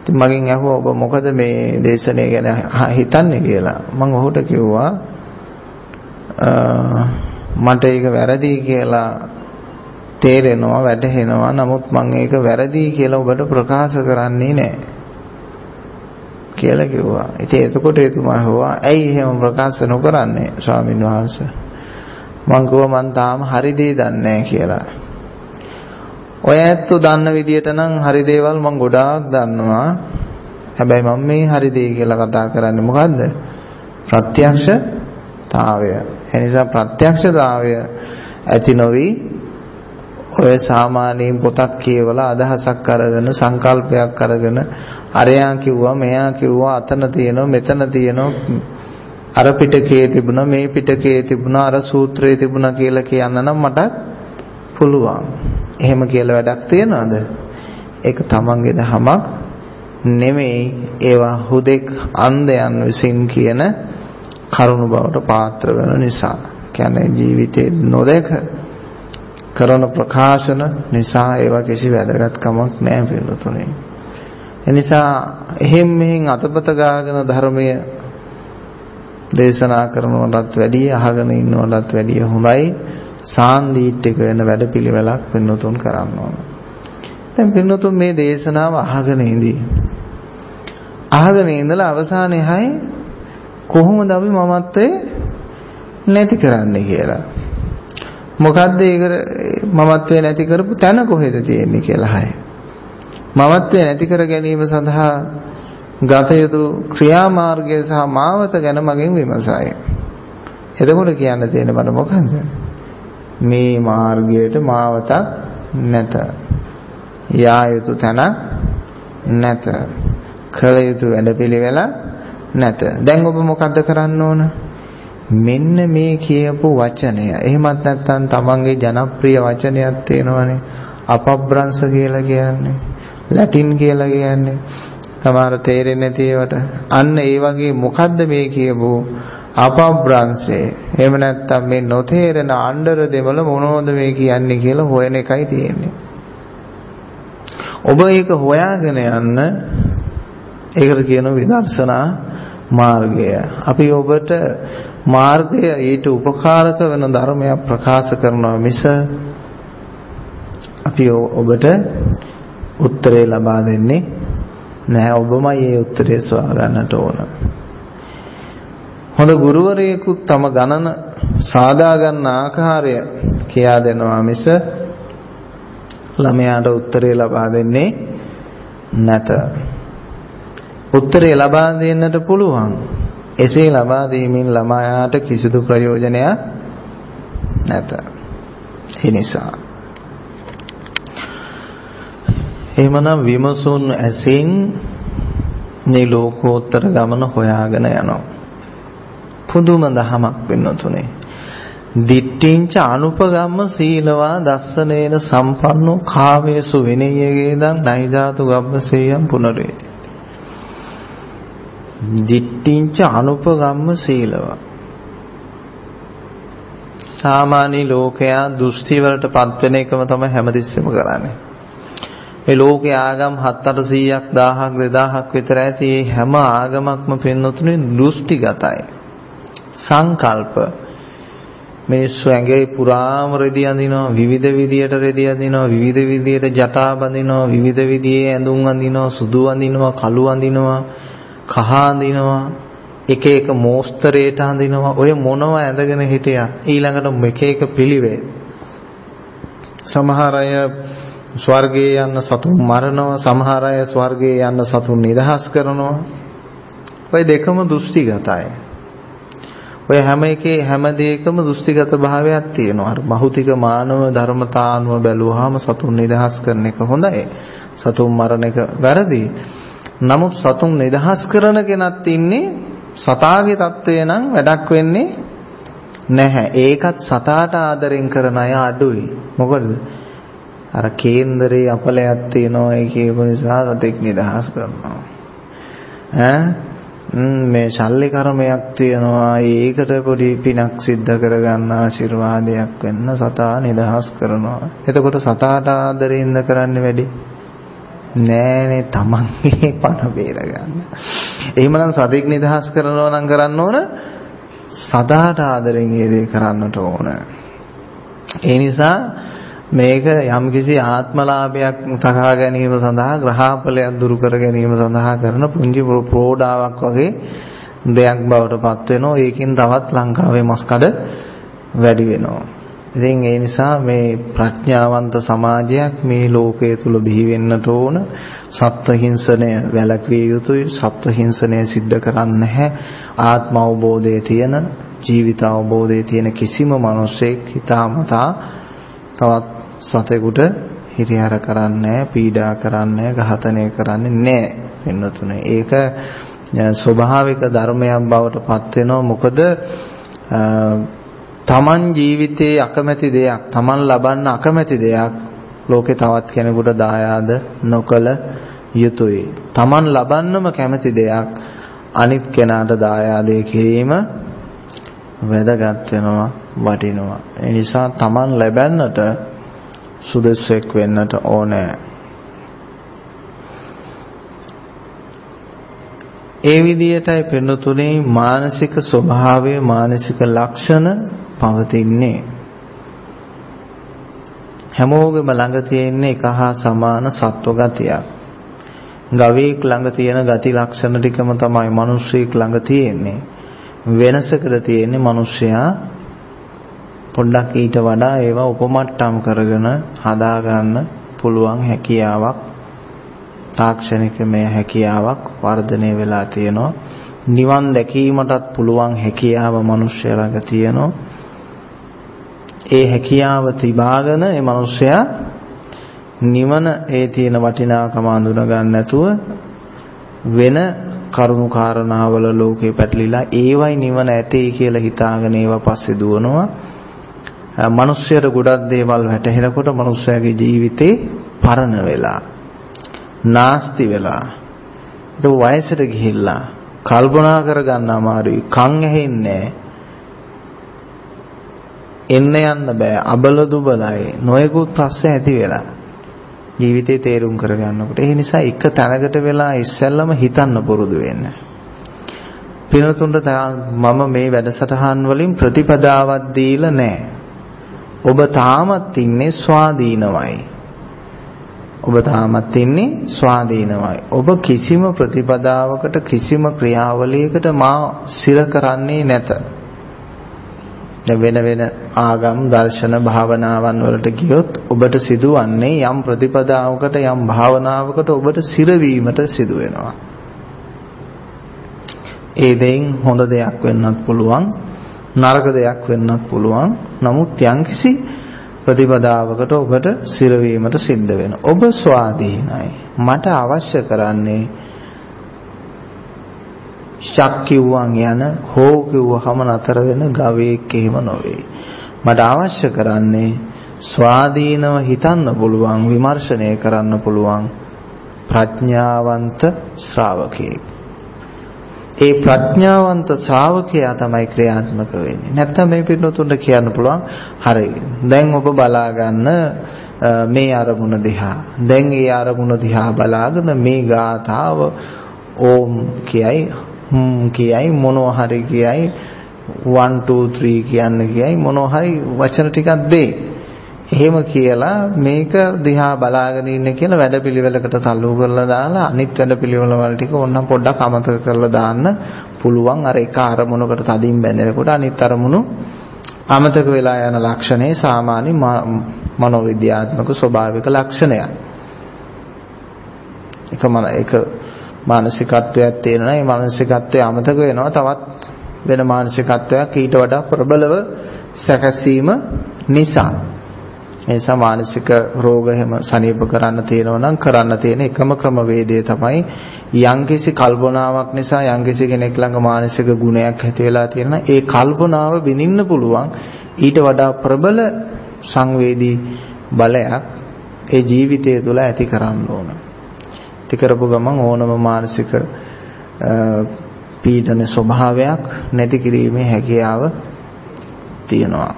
ඉතින් මගෙන් ඇහුවා ඔබ මොකද මේ දේශනය ගැන හිතන්නේ කියලා. මම ඔහුට කිව්වා මට ඒක වැරදි කියලා තේරෙනවා වැටහෙනවා නමුත් මම ඒක වැරදි කියලා ඔබට ප්‍රකාශ කරන්නේ නැහැ කියලා කිව්වා. ඉතින් එතකොට එතුමා හොවා ඇයි එහෙම ප්‍රකාශ නොකරන්නේ ස්වාමීන් වහන්සේ? මං කිව්වා මං තාම හරි දේ දන්නේ කියලා. ඔය ඇත්තු දන්න විදියට නම් හරි දේවල් මං ගොඩාක් දන්නවා. හැබැයි මම මේ හරි දේ කියලා කතා කරන්නේ මොකද්ද? ප්‍රත්‍යක්ෂතාවය. එනිසා ප්‍රත්‍යක්ෂතාවය ඇති නොවි ඔය සාමාන්‍යයෙන් පොතක් කියවලා අදහසක් අරගෙන සංකල්පයක් අරගෙන අරයා කිව්වා මෙයා කිව්වා අතන තියෙනවා මෙතන තියෙනවා අර පිටකයේ තිබුණා මේ පිටකයේ තිබුණා අර සූත්‍රයේ තිබුණා කියලා කියන්න නම් මට පුළුවන්. එහෙම කියලා වැඩක් තියනවද? ඒක තමන්ගේ දහමක් නෙමෙයි ඒවා හුදෙක් අන්ධයන් විසින් කියන කරුණ බවට පාත්‍ර වෙන නිසා. කියන්නේ ජීවිතේ නොදක කරන ප්‍රකාශන නිසා ඒවා කිසි වැදගත්කමක් නැහැ පිළිතුරේ. එනිසා එහෙම් මෙහෙන් අතපත ගාගෙන ධර්මයේ දේශනා කරනවටත් වැඩිය අහගෙන ඉන්නවටත් වැඩිය හොඳයි සාන්දීට්ඨික වෙන වැඩපිළිවෙලක් පින්නතුන් කරන්න ඕන. දැන් පින්නතුන් මේ දේශනාව අහගෙන ඉඳී. අහගෙන ඉඳලා අවසානයේ හයි කොහොමද අපි මමත්වේ නැති කරන්නේ කියලා. මොකද්ද ඒක මමත්වේ නැති කරපු තැන කොහෙද තියෙන්නේ කියලා හයි. මමත්වේ නැති කර ගැනීම සඳහා ගත යුතු ක්‍රියාමාර්ගය සහ මාවත ගැන මගෙන් විමසයි. එතකොට කියන්න තියෙන මට මොකන්ද? මේ මාර්ගයට මාවතක් නැත. යා යුතු තැනක් නැත. කළ යුතු වැඩපිළිවෙල නැත. දැන් ඔබ මොකද්ද කරන්න ඕන? මෙන්න මේ කියපු වචනය. එහෙමත් නැත්නම් තමන්ගේ ජනප්‍රිය වචනයක් තියෙනවනේ. අපබ්‍රංශ කියලා කියන්නේ. ලැටින් කියලා කියන්නේ. සමහර තේරෙන්නේ නැති ඒවට. අන්න ඒ වගේ මොකද්ද මේ කියපු අපබ්‍රංශේ එහෙම නැත්නම් මේ නොතේරෙන අnder දෙමළ මොනවද මේ කියන්නේ කියලා හොයන එකයි තියෙන්නේ. ඔබ ඒක හොයාගෙන යන්න ඒකට කියන විදර්ශනා මාර්ගය. අපි ඔබට මාර්ගය ඊට උපකාරක වෙන ධර්මයක් ප්‍රකාශ කරනවා මිස අපි ඔබට උත්තරේ ලබා දෙන්නේ නෑ ඔබමයි මේ උත්තරේ සොයා ගන්නට ඕන. හොඳ ගුරුවරයෙකුත් තම ගණන සාදා ගන්න ආකාරය කියා දෙනවා මිස ළමයාට උත්තරේ ලබා දෙන්නේ නැත. උත්තරේ ලබා දෙන්නට පුළුවන්. එසේ ලබා දීමෙන් ළමයාට කිසිදු ප්‍රයෝජනයක් නැත. ඒ නිසා එහෙමනම් විමසුන් ඇසින් මේ ලෝකෝත්තර ගමන හොයාගෙන යනවා. පුදුම දහමක් වෙන්නතුනේ. දිට්ඨිංච අනුපගම්ම සීලවා දස්සනේන සම්පන්නෝ කාමේසු විනයයේදං නයිජාතු ගබ්බසේයම් පුනරේති. දිට්ඨිංච අනුපගම්ම සීලවා සාමාන්‍ය ලෝකයා දෘෂ්ටි වලට පත් වෙන එකම තමයි හැමතිස්සෙම කරන්නේ. මේ ලෝකේ ආගම් 7-800ක් 1000ක් 2000ක් විතර ඇති හැම ආගමක්ම පෙන්වතුනේ දෘෂ්ටිගතයි. සංකල්ප. මිනිස්සු ඇඟේ පුරාම රෙදි අඳිනවා විවිධ විදියට රෙදි අඳිනවා විවිධ විදියට ජටා බඳිනවා විවිධ විදියේ ඇඳුම් අඳිනවා සුදු අඳිනවා කළු අඳිනවා කහ අඳිනවා එක එක මෝස්තරයට අඳිනවා. ඔය මොනව ඇඳගෙන හිටියා ඊළඟට එක එක පිළිවෙත්. සමහර අය ස්වර්ගයේ යන්න සතුන් මරනවා සමහර අය ස්වර්ගයේ යන්න සතුන් නිදහස් කරනවා. ඔය දෙකම දෘෂ්ටිගතයි ඔය හැම එකේ හැම දෙයකම දෘෂ්ටිගත භාවයක් තියෙනවා. අර භෞතික මානව ධර්මතානුව බැලුවාම සතුන් නිදහස් කරන එක හොඳයි. සතුන් මරණ එක වැරදි. නමුත් සතුන් නිදහස් කරන කෙනත් ඉන්නේ සතාගේ తත්වය නම් වැඩක් වෙන්නේ නැහැ. ඒකත් සතාට ආදරෙන් කරන අය අඩුයි. මොකද අර කේන්දරේ අපලයක් තියෙනවා ඒ කියපු නිසා සතෙක් නිදහස් කරනවා. ඈ? මේ ශල්්‍ය කර්මයක් තියෙනවා. ඒකට පොඩි පිනක් සිද්ධ කරගන්න ආශිර්වාදයක් වෙන්න සතා නිදහස් කරනවා. එතකොට සතාට ආදරෙන්ද කරන්නේ වැඩි? නෑනේ තමන්ගේ පණ බේර ගන්න. එහෙමනම් සතෙක් නිදහස් කරනවා නම් කරන්න ඕන සදාට ආදරෙන් ඒ දේ කරන්නට ඕන. ඒ නිසා මේක යම්කිසි ආත්මලාභයක් තකා ගැනීම සඳහා ග්‍රහාපලයක් දුරු කර ගැනීම සඳහා කරන පුංචි ප්‍රෝඩාවක් වගේ දෙයක් බවට පත් වෙනවා. ඒකෙන් තවත් ලංකාවේ මස්කඩ වැඩි වෙනවා. ඉතින් ඒ නිසා මේ ප්‍රඥාවන්ත සමාජයක් මේ ලෝකයේ තුල බිහි වෙන්නට ඕන සත්ව හිංසනය වැළැක්විය යුතුයි සත්ව හිංසනය සිද්ධ කරන්නේ නැහැ ආත්ම අවබෝධයේ තියෙන ජීවිත අවබෝධයේ තියෙන කිසිම මිනිසෙක් හිතාමතා තවත් සතෙකුට හිරිහැර කරන්නේ පීඩා කරන්නේ ඝාතනය කරන්නේ නැහැ වෙනතුනේ ඒක ස්වභාවික ධර්මයක් බවට පත් වෙනවා. මොකද තමන් ජීවිතයේ අකමැති දෙයක් තමන් ලබන්න අකමැති දෙයක් ලෝකේ තවත් කෙනෙකුට දායාද නොකළ යුතුයි. තමන් ලබන්නම කැමති දෙයක් අනිත් කෙනාට දායාදේ කිරීම වැදගත් වෙනවා වටිනවා. ඒ නිසා තමන් ලැබන්නට සුදුසුෙක් වෙන්නට ඕනේ ඒ විදිහටයි පෙනුතුනේ මානසික ස්වභාවය මානසික ලක්ෂණ පවතින්නේ හැමෝගෙම ළඟ තියෙන එක හා සමාන සත්ව ගතියක්. ගවයෙක් ළඟ තියෙන ගති ලක්ෂණ ටිකම තමයි මිනිස්සෙක් ළඟ තියෙන්නේ. වෙනසකට තියෙන්නේ මිනිස්සයා පොඩ්ඩක් ඊට වඩා ඒවා උපමට්ටම් කරගෙන හදාගන්න පුළුවන් හැකියාවක් තාක්ෂණිකමය හැකියාවක් වර්ධනය වෙලා තියෙනවා. නිවන් දැකීමටත් පුළුවන් හැකියාව මිනිස්සය ළඟ තියෙනවා. ඒ හැකියාව තිබාගෙන ඒ මිනිස්සයා නිවන ඒ තියෙන වටිනාකම අඳුන ගන්න නැතුව වෙන කරුණු කාරණාවල ලෝකේ පැටලිලා ඒවයි නිවන ඇතේ කියලා හිතාගෙන ඒවා පස්සේ දුවනවා. මිනිස්සුන්ට ගොඩක් දේවල් වැටහෙනකොට මිනිස්සයාගේ ජීවිතේ පරණ වෙලා නාස්ති වෙලා ඒක වයසට ගිහිල්ලා කල්පනා කරගන්න අමාරුයි. කන් ඇහෙන්නේ එන්න යන්න බෑ. අබල දුබලයි. නොයෙකුත් ප්‍රශ්න ඇති වෙලා. ජීවිතේ තේරුම් කරගන්නකොට. ඒ නිසා එක තැනකට වෙලා ඉස්සෙල්ලම හිතන්න පුරුදු වෙන්න. පිනතුන්ට මම මේ වැඩසටහන් වලින් ප්‍රතිපදාවක් දීලා නැහැ. ඔබ තාමත් ඉන්නේ ස්වාධීනවයි. ඔබ තාමත් ඉන්නේ ස්වාධීනවයි. ඔබ කිසිම ප්‍රතිපදාවකට කිසිම ක්‍රියාවලියකට මා සිර කරන්නේ නැත. වෙන වෙන ආගම් දර්ශන භාවනාවන් වලට ගියොත් ඔබට සිදුවන්නේ යම් ප්‍රතිපදාවකට යම් භාවනාවකට ඔබට සිරවීමට සිදු වෙනවා. ඒ දෙයින් හොඳ දෙයක් වෙන්නත් පුළුවන් නරක දෙයක් වෙන්නත් පුළුවන්. නමුත් යම්කිසි ප්‍රතිපදාවකට ඔබට සිරවීමට සිද්ධ වෙනවා. ඔබ ස්වාධීනයි. මට අවශ්‍ය කරන්නේ ශක් කිව්වන් යන හෝ කිව්වහම නතර වෙන ගවයෙක් එහෙම නොවේ. මට අවශ්‍ය කරන්නේ ස්වාධීනව හිතන්න පුළුවන් විමර්ශනය කරන්න පුළුවන් ප්‍රඥාවන්ත ශ්‍රාවකයෙක්. ඒ ප්‍රඥාවන්ත ශ්‍රාවකයා තමයි ක්‍රියාත්මක වෙන්නේ. නැත්තම් මේ පිටුතුන්ට කියන්න පුළුවන් හරි. දැන් ඔබ බලා ගන්න මේ අරමුණ දිහා. දැන් ඒ අරමුණ දිහා බලාගෙන මේ ගාථාව ඕම් කියයි හ්ම් කියයි මොනවා හරි කියයි 1 2 3 කියන්න කියයි මොනවා හරි වචන ටිකක් දෙයි. එහෙම කියලා මේක දිහා බලාගෙන ඉන්න කියලා වැඩපිළිවෙලකට තල්ලු කරලා දාලා අනිත් වැඩපිළිවෙල වල ටික ඕනම් පොඩ්ඩක් අමතක කරලා දාන්න පුළුවන් අර එක අරමුණකට තදින් බැඳෙනකොට අනිත් අරමුණු අමතක වෙලා යන ලක්ෂණේ සාමාන්‍ය මනෝවිද්‍යාත්මක ස්වභාවික ලක්ෂණයක්. එක මන එක මානසිකත්වයක් තියෙනවා. ඒ මානසිකත්වය අමතක වෙනවා. තවත් වෙන මානසිකත්වයක් ඊට වඩා ප්‍රබලව සැකසීම නිසා. ඒ නිසා මානසික රෝග හැම සනීප කරන්න තියෙනවා නම් කරන්න තියෙන එකම ක්‍රමවේදය තමයි යම්කිසි කල්පනාවක් නිසා යම්කිසි කෙනෙක් ළඟ මානසික ගුණයක් ඇති වෙලා තියෙනවා ඒ කල්පනාව විඳින්න පුළුවන් ඊට වඩා ප්‍රබල සංවේදී බලයක් ඒ ජීවිතය තුළ ඇති කරන්න ඕන. ඇති කරපු ගමන් ඕනම මානසික පීඩන ස්වභාවයක් නැති කිරීමේ හැකියාව තියෙනවා.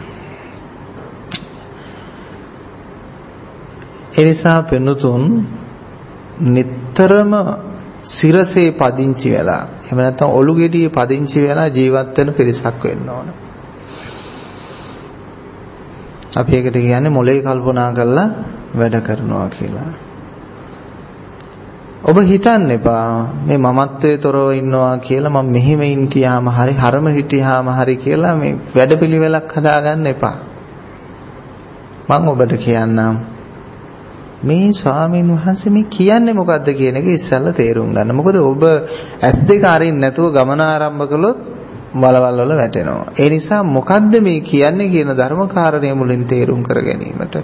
ඒ නිසා පෙනුතුන් නිතරම සිරසේ පදිංචි වෙලා එහෙම නැත්නම් ඔලු ගෙඩියේ පදිංචි වෙලා ජීවත් වෙන පිරිසක් වෙන්න ඕන. අපි ඒකට කියන්නේ මොලේ කල්පනා කරලා වැඩ කරනවා කියලා. ඔබ හිතන්න එපා මේ මමත්වයේ තොරව ඉන්නවා කියලා මම මෙහිම ඉන්ටියාම හරි හරම හිටියාම හරි කියලා මේ වැඩපිළිවෙලක් හදාගන්න එපා. මම ඔබට කියන්නම් මේ ස්වාමීන් වහන්සේ මේ කියන්නේ මොකද්ද කියන එක ඉස්සෙල්ලා තේරුම් ගන්න. මොකද ඔබ S2 අරින්න නැතුව ගමන ආරම්භ කළොත් වලවල් වල වැටෙනවා. ඒ නිසා මොකද්ද මේ කියන්නේ කියන ධර්මකාරණය මුලින් තේරුම් කර ගැනීමට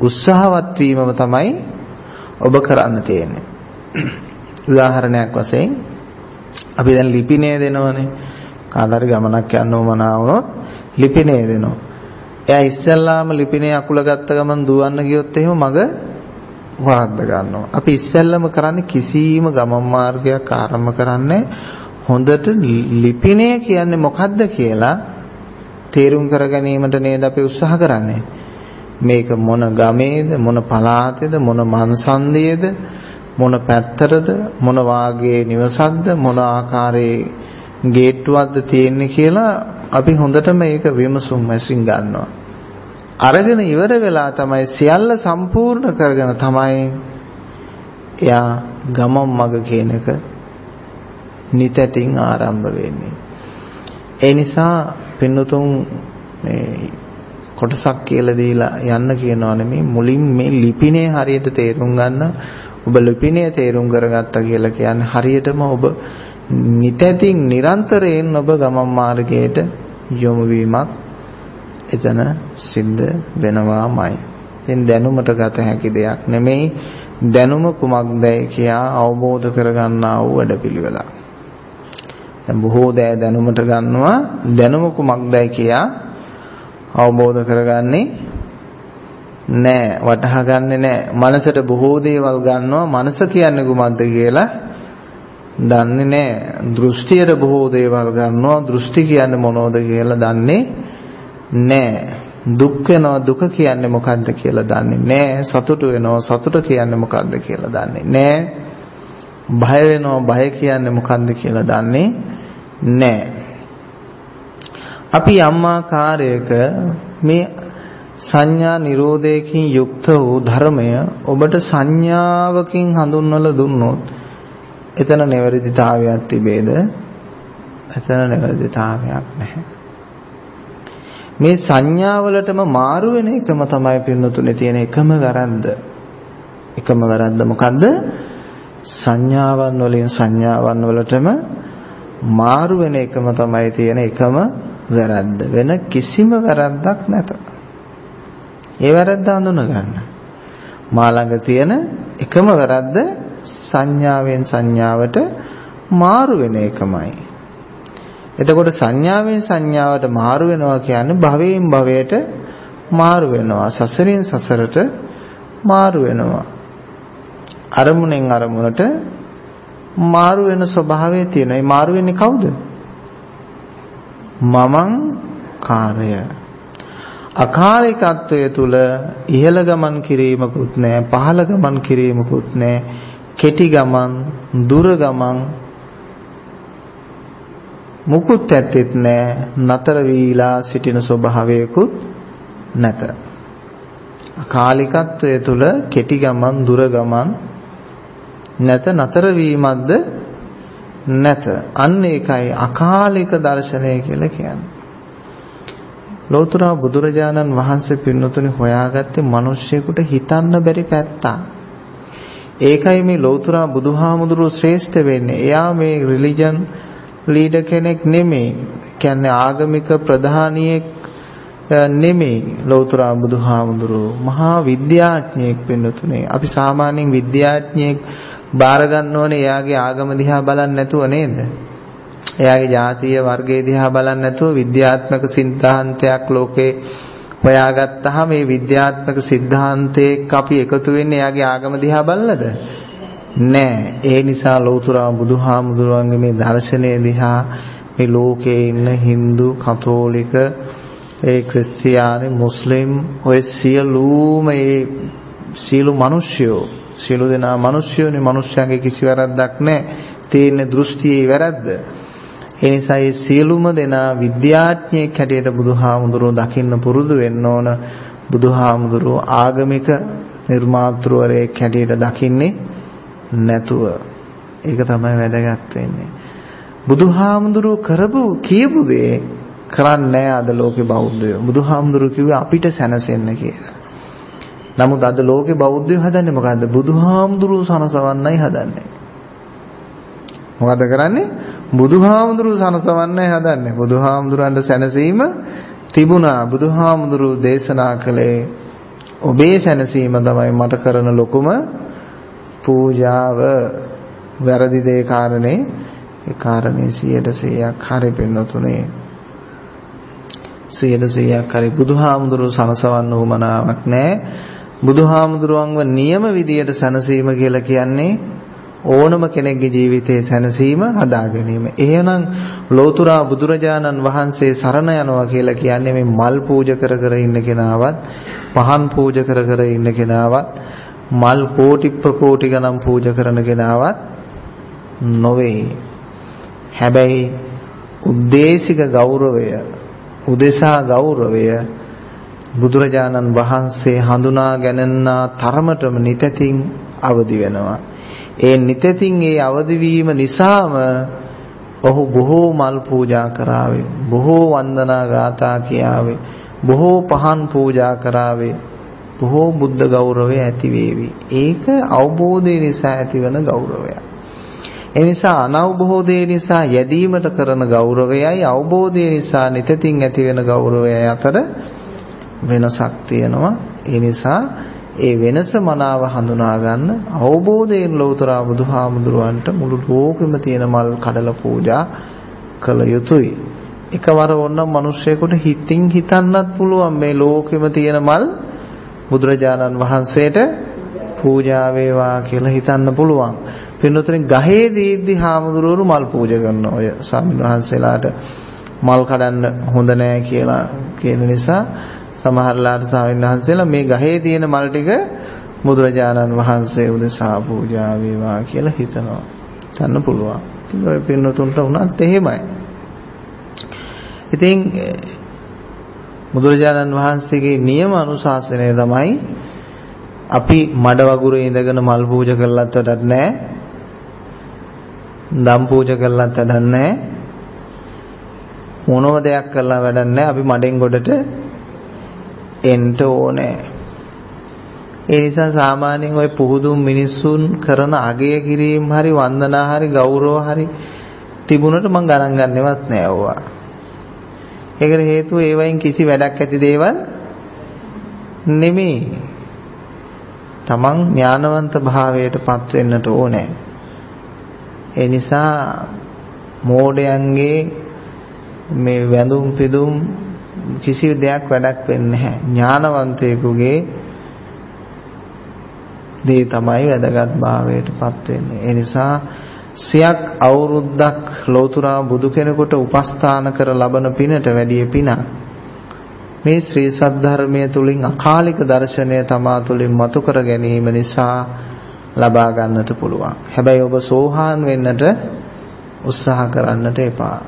උත්සාහවත් වීමම තමයි ඔබ කරන්න තියෙන්නේ. උදාහරණයක් වශයෙන් අපි දැන් ලිපිනය දෙනවනේ. කාදාරි ගමනක් යන්න උවමනා වුණොත් ලිපිනය දෙනවා. එයා ඉස්සෙල්ලාම ලිපිනේ අකුල ගත්ත ගමන් දුවන්න ගියොත් එහෙම මග වරද්ද ගන්නවා. අපි ඉස්සෙල්ලම කරන්නේ කිසිම ගමන් මාර්ගයක් ආරම්භ කරන්නේ හොඳට ලිපිනය කියන්නේ මොකද්ද කියලා තේරුම් කර ගැනීමට නේද අපි උත්සාහ කරන්නේ. මේක මොන ගමේද මොන පළාතේද මොන මන්සන්දියේද මොන පැත්තරද මොන වාගේ නිවසක්ද මොන ආකාරයේ ගේට්ටුවක්ද තියෙන්නේ කියලා අපි හොඳට මේක විමසුම් මැසින් ගන්නවා. අරගෙන ඉවර වෙලා තමයි සියල්ල සම්පූර්ණ කරගෙන තමයි එයා ගමම් මග කියන එක නිතැතින් ආරම්භ වෙන්නේ. ඒ නිසා පින්නතුන් මේ කොටසක් කියලා දීලා යන්න කියනවා නෙමෙයි මුලින් මේ ලිපිනේ හරියට තේරුම් ගන්න ඔබ ලිපිනේ තේරුම් කරගත්තා කියලා කියන්නේ හරියටම ඔබ නිතැතින් නිරන්තරයෙන් ඔබ ගමන් මාර්ගයට යොමු වීමක් එතන සිද්ධ වෙනවාමයි. ඉතින් දැනුමට ගත හැකි දෙයක් නෙමෙයි දැනුම කුමක්දයි කියා අවබෝධ කරගන්නා වූ වැඩපිළිවෙලක්. දැන් බොහෝ දෑ දැනුමට ගන්නවා දැනුම කුමක්දයි කියා අවබෝධ කරගන්නේ නෑ වටහා ගන්නෙ නෑ මනසට බොහෝ දේවල් ගන්නවා මනස කියන්නේ කුමක්ද කියලා දන්නේ නෑ දෘෂ්ටියට බොහෝ දේවල් ගන්නවා දෘෂ්ටි කියන්නේ මොනවද කියලා දන්නේ නෑ දුක් වෙනවා දුක කියන්නේ මොකද්ද කියලා දන්නේ නෑ සතුට වෙනවා සතුට කියන්නේ මොකද්ද කියලා දන්නේ නෑ බය වෙනවා බය කියන්නේ මොකද්ද කියලා දන්නේ නෑ අපි යම් ආකාරයක මේ සංඥා නිරෝධයකින් යුක්ත වූ ධර්මය ඔබට සංඥාවකින් හඳුන්වලා දුන්නොත් එතන නිවැරදිතාවයක් තිබේද? එතන නිවැරදිතාවයක් නැහැ. මේ සංඥාවලටම මාරු වෙන එකම තමයි පින්නතුනේ තියෙන එකම වැරද්ද. එකම වැරද්ද මොකද්ද? සංඥාවන් වලින් සංඥාවන් වලටම මාරු වෙන එකම තමයි තියෙන එකම වැරද්ද. වෙන කිසිම වැරද්දක් නැත. ඒ වැරද්ද හඳුන ගන්න. මා ළඟ තියෙන එකම වැරද්ද සංඥාවෙන් සංඥාවට මාරු වෙන එකමයි. එතකොට සංඥාවෙන් සංඥාවට මාරු වෙනවා කියන්නේ භවයෙන් භවයට මාරු වෙනවා. සසරින් සසරට මාරු වෙනවා. අරමුණෙන් අරමුණට මාරු වෙන ස්වභාවය තියෙනවා. ඒ මාරු වෙන්නේ කවුද? මමං කාර්ය. අකාලිකත්වයේ තුල ඉහළ ගමන් කිරීමකුත් නැහැ, පහළ ගමන් කිරීමකුත් නැහැ. කෙටි ගමන්, දුර ගමන් මුකුත් ඇත්තෙත් නැහැ නතර වීලා සිටින ස්වභාවයකුත් නැත. කාලිකත්වයේ තුල කෙටි ගමන් දුර ගමන් නැත. නතර වීමක්ද නැත. අන්න ඒකයි අකාලික දර්ශනය කියලා කියන්නේ. ලෝතර බුදුරජාණන් වහන්සේ පින්නතුනි හොයාගත්තේ මිනිස්සෙකුට හිතන්න බැරි පැත්තක්. ඒකයි මේ ලෝතර බුදුහාමුදුරුවෝ ශ්‍රේෂ්ඨ වෙන්නේ. එයා මේ රිලිජන් ලීඩර් කෙනෙක් නෙමෙයි. කියන්නේ ආගමික ප්‍රධානියෙක් නෙමෙයි ලෞතර බුදුහාමුදුරුවෝ. මහා විද්‍යාඥයෙක් වෙන්නතුනේ. අපි සාමාන්‍යයෙන් විද්‍යාඥයෙක් බාර ගන්න ඕනේ එයාගේ ආගම දිහා බලන්නේ නැතුව නේද? එයාගේ ජාතිය වර්ගය දිහා බලන්නේ නැතුව විද්‍යාත්මක સિદ્ધාන්තයක් ලෝකේ හොයාගත්තාම මේ විද්‍යාත්මක સિદ્ધාන්තයක අපි එකතු වෙන්නේ එයාගේ ආගම දිහා බලලද? නෑ. ඒ නිසා ලෞතර බුදුහාමුදුරුවන්ගේ මේ දර්ශනය දිහා මේ ලෝකේ ඉන්න Hindu, කතෝලික, ඒ ක්‍රිස්තියානි, මුස්ලිම් ඔය සියලුම ඒ සියලු මිනිස්සුયો සියලු දෙනා මිනිස්සුયોනේ මිනිස්යාගේ කිසි වැරද්දක් නැහැ. තියෙන දෘෂ්ටියේ වැරද්ද. ඒ නිසා මේ සියලුම දෙනා විද්‍යාඥයෙක් හැටියට බුදුහාමුදුරුවෝ දකින්න පුරුදු වෙන්න ඕන. බුදුහාමුදුරුවෝ ආගමික නිර්මාතෘවරයෙක් හැටියට දකින්නේ නැතුව ඒක තමයි වැදගත් වෙන්නේ. බුදුහාමුදුරුව කරපු කියපු දේ කරන්නේ අද ලෝකේ බෞද්ධයෝ. බුදුහාමුදුරුව කිව්වේ අපිට සැනසෙන්න කියලා. නමුත් අද ලෝකේ බෞද්ධයෝ හදන්නේ මොකද්ද? බුදුහාමුදුරුවෝ සනසවන්නයි හදන්නේ. මොකද කරන්නේ? බුදුහාමුදුරුවෝ සනසවන්නයි හදන්නේ. බුදුහාමුදුරන්ට සැනසීම තිබුණා. බුදුහාමුදුරුවෝ දේශනා කළේ ඔබේ සැනසීම තමයි මට කරන ලොකුම පූජාව. වැරදි දේ කාරණේ ඒ කාරණේ 100%ක් හරි පින්නතුනේ 100%ක් හරි බුදුහාමුදුරුවෝ සනසවන්න උවමනාවක් නැහැ. බුදුහාමුදුරුවන්ව නියම විදියට සැනසීම කියලා කියන්නේ ඕනම කෙනෙක්ගේ ජීවිතයේ සැනසීම හදා ගැනීම. එහෙනම් ලෝතුරා බුදුරජාණන් වහන්සේ සරණ යනවා කියලා කියන්නේ මේ මල් පූජා කර කර ඉන්න කෙනාවත්, පහන් පූජා කර කර ඉන්න කෙනාවත්, මල් කෝටි ප්‍රකෝටි ගණන් පූජා කරන කෙනාවත් නොවේ. හැබැයි උද්දේශික ගෞරවය, උදෙසා ගෞරවය බුදුරජාණන් වහන්සේ හඳුනා ගණන්නා තරමටම නිතතින් අවදි වෙනවා. ඒ නිතතින් ඒ අවදි වීම නිසාම ඔහු බොහෝ මල් පූජා කරාවේ, බොහෝ වන්දනා ගාථා කියාවේ, බොහෝ පහන් පූජා කරාවේ, බොහෝ බුද්ධ ගෞරවය ඇති වේවි. ඒක අවබෝධය නිසා ඇතිවන ගෞරවයක්. ඒ නිසා අනවබෝධය නිසා යැදීමට කරන ගෞරවයයි අවබෝධය නිසා නිතතින් ඇති වෙන ගෞරවයයි අතර වෙනසක් තියෙනවා. ඒ නිසා ඒ වෙනස මනාව හඳුනා ගන්න අවබෝධයෙන් ලෞතර බුදුහාමුදුරුවන්ට මුළු ලෝකෙම තියෙන මල් කඩලා පූජා කළ යුතුයි. එකවර ඕනනම් මිනිස්සෙකුට හිතින් හිතන්නත් පුළුවන් මේ ලෝකෙම තියෙන මල් බුදුරජාණන් වහන්සේට පූජා වේවා කියලා හිතන්න පුළුවන්. පින්නතුනේ ගහේ දීද්දි හාමුදුරුවරු මල් පූජා කරන ඔය ස්වාමීන් වහන්සේලාට මල් කඩන්න හොඳ නෑ කියලා කියන නිසා සමහරලාට ස්වාමීන් වහන්සේලා මේ ගහේ තියෙන මල් ටික බුදුරජාණන් වහන්සේ උදෙසා පූජා වේවා කියලා හිතනවා. ගන්න පුළුවන්. ඉතින් ඔය පින්නතුන්ට උනත් එහෙමයි. ඉතින් බුදුරජාණන් වහන්සේගේ නියම අනුශාසනය තමයි අපි මඩ වගුරේ ඉඳගෙන මල් පූජා කළත් වැඩක් නැහැ. දම් පූජා කළත් වැඩක් නැහැ. මොනම දෙයක් කළා වැඩක් නැහැ. අපි මඩෙන් ගොඩට එන්න ඕනේ. ඒ නිසා සාමාන්‍යයෙන් ওই පුහුදුන් මිනිස්සුන් කරන අගය කිරීම හරි වන්දනා හරි ගෞරව හරි තිබුණට මම ගණන් ගන්නවත් නෑ ඕවා. ඒකට හේතුව ඒවයින් කිසි වැඩක් ඇති දේවල් නෙමෙයි. තමන් ඥානවන්ත භාවයටපත් වෙන්නට ඕනේ. ඒ නිසා මෝඩයන්ගේ මේ වැඳුම් පිදුම් කිසි දෙයක් වැඩක් වෙන්නේ නැහැ. ඥානවන්තයෙකුගේ දේ තමයි වැදගත් භාවයටපත් වෙන්නේ. ඒ නිසා සියක් අවුරුද්දක් ලෝතුරා බුදු කෙනෙකුට උපස්ථාන කර ලබන පිනට වැඩිය පිනක්. මේ ශ්‍රී සද්ධර්මයේ තුලින් අකාලික දර්ශනය තමා තුලින් මතු කර ගැනීම නිසා ලබා ගන්නට පුළුවන්. හැබැයි ඔබ සෝහාන් වෙන්නට උත්සාහ කරන්නට එපා.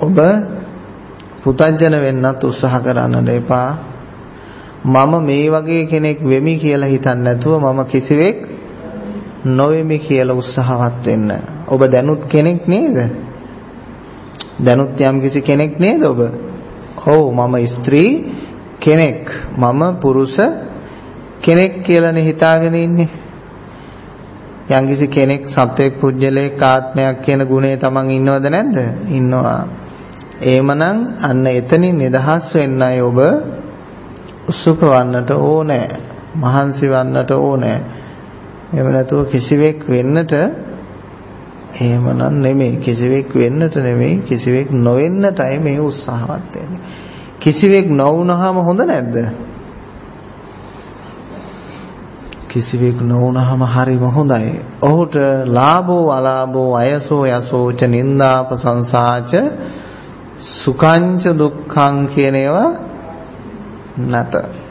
ඔබ පුතඥන වෙන්නත් උත්සාහ කරන්නට එපා. මම මේ වගේ කෙනෙක් වෙමි කියලා හිතන්නේ නැතුව මම කිසිවෙක් නොවෙමි කියලා උත්සාහවත් වෙන්න. ඔබ දැනුත් කෙනෙක් නේද? දැනුත් යම් කිසි කෙනෙක් නේද ඔබ? ඔව් මම ස්ත්‍රී කෙනෙක්. මම පුරුෂ කෙනෙක් කියලානේ හිතාගෙන ඉන්නේ. යම්කිසි කෙනෙක් සත්වයක් පුජ්‍යලයක් ආත්මයක් කියන ගුණේ තමන් ඉන්නවද නැද්ද? ඉන්නවා. එහෙමනම් අන්න එතනින් නිදහස් වෙන්නයි ඔබ උත්සුක වන්නට ඕනේ. මහන්සි වන්නට ඕනේ. එහෙම නැතුව කිසිවෙක් වෙන්නට එහෙමනම් නෙමෙයි කිසිවෙක් වෙන්නට නෙමෙයි කිසිවෙක් නොවෙන්නටයි මේ උත්සාහවත් වෙන්නේ. කිසිවෙක් නොවුනහම හොඳ නැද්ද? කිසිවෙක් නොවුනහම හරිම හොඳයි. ඔහුට ලාභෝ අලාභෝ අයසෝ යසෝච නින්දා ප්‍රශංසාච සුඛංච දුක්ඛං කියන ඒවා නැත.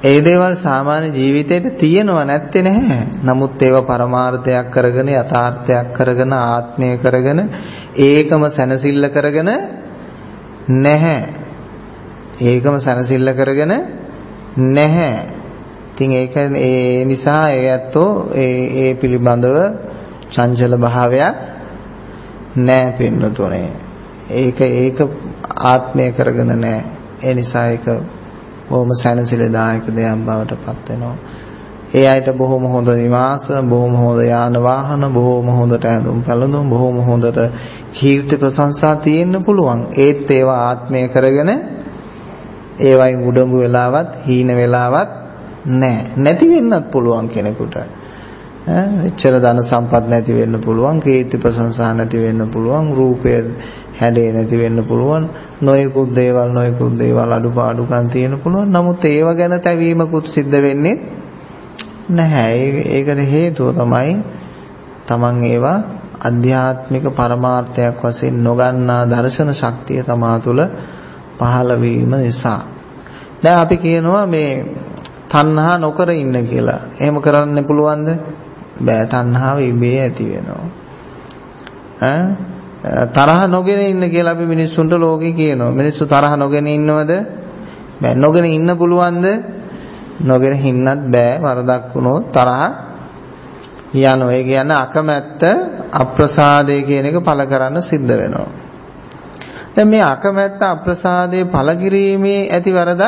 ඒ දේවල් සාමාන්‍ය ජීවිතේට තියෙනව නැත්තේ නැහැ. නමුත් ඒවා පරමාර්ථයක් කරගෙන යථාර්ථයක් කරගෙන ආත්මය කරගෙන ඒකම සැනසෙල්ල කරගෙන නැහැ. ඒකම සැනසෙල්ල කරගෙන නැහැ. ඉතින් ඒක ඒ නිසා ඒ ඇත්තෝ ඒ ඒ පිළිබඳව චංචල භාවයක් නැහැ පින්නතුනේ. ඒක ඒක ආත්මය කරගෙන නැහැ. ඒ නිසා ඒක බොහොම සැනසෙලදායක දෙයක් බවට පත් වෙනවා. ඒ අයට බොහොම හොඳ නිවාස, බොහොම හොඳ යාන වාහන, බොහොම හොඳට ඇඳුම් පැළඳුම්, බොහොම හොඳට කීර්ති ප්‍රශංසා තියෙන්න පුළුවන්. ඒත් ඒවා ආත්මය කරගෙන ඒවයින් උඩඟු වෙලාවත්, හීන වෙලාවත් නැහැ. නැති වෙන්නත් පුළුවන් කෙනෙකුට. එච්චර ධන සම්පත් නැති වෙන්න පුළුවන්, කීර්ති ප්‍රශංසා නැති වෙන්න පුළුවන්, රූපය හැඩේ නැති වෙන්න පුළුවන්, නොයෙකුත් දේවල් නොයෙකුත් දේවල් අඩුපාඩුකම් තියෙන්න පුළුවන්. නමුත් ඒව ගැන තැවීමකුත් සිද්ධ වෙන්නේ නැහැ. ඒකට හේතුව තමයි තමන් ඒවා අධ්‍යාත්මික පරමාර්ථයක් වශයෙන් නොගන්නා දර්ශන ශක්තිය තමා තුළ පහළ වීම නිසා. දැන් අපි කියනවා මේ තණ්හා නොකර ඉන්න කියලා. එහෙම කරන්න පුළුවන්ද? බෑ තණ්හාව ඉබේ ඇති වෙනවා. ඈ තරහ නොගෙන ඉන්න කියලා අපි මිනිස්සුන්ට ලෝකේ කියනවා. මිනිස්සු තරහ නොගෙන ඉන්නවද? බෑ නොගෙන ඉන්න පුළුවන්ද? නොගෙන හින්නත් බෑ වරදක් වුණොත් තරහ යනවා. ඒ කියන්නේ අකමැත්ත අප්‍රසාදය කියන එක පළ කරන්න සිද්ධ වෙනවා. දැන් මේ අකමැත්ත අප්‍රසාදයේ පළ කිරීමේ ඇති වරද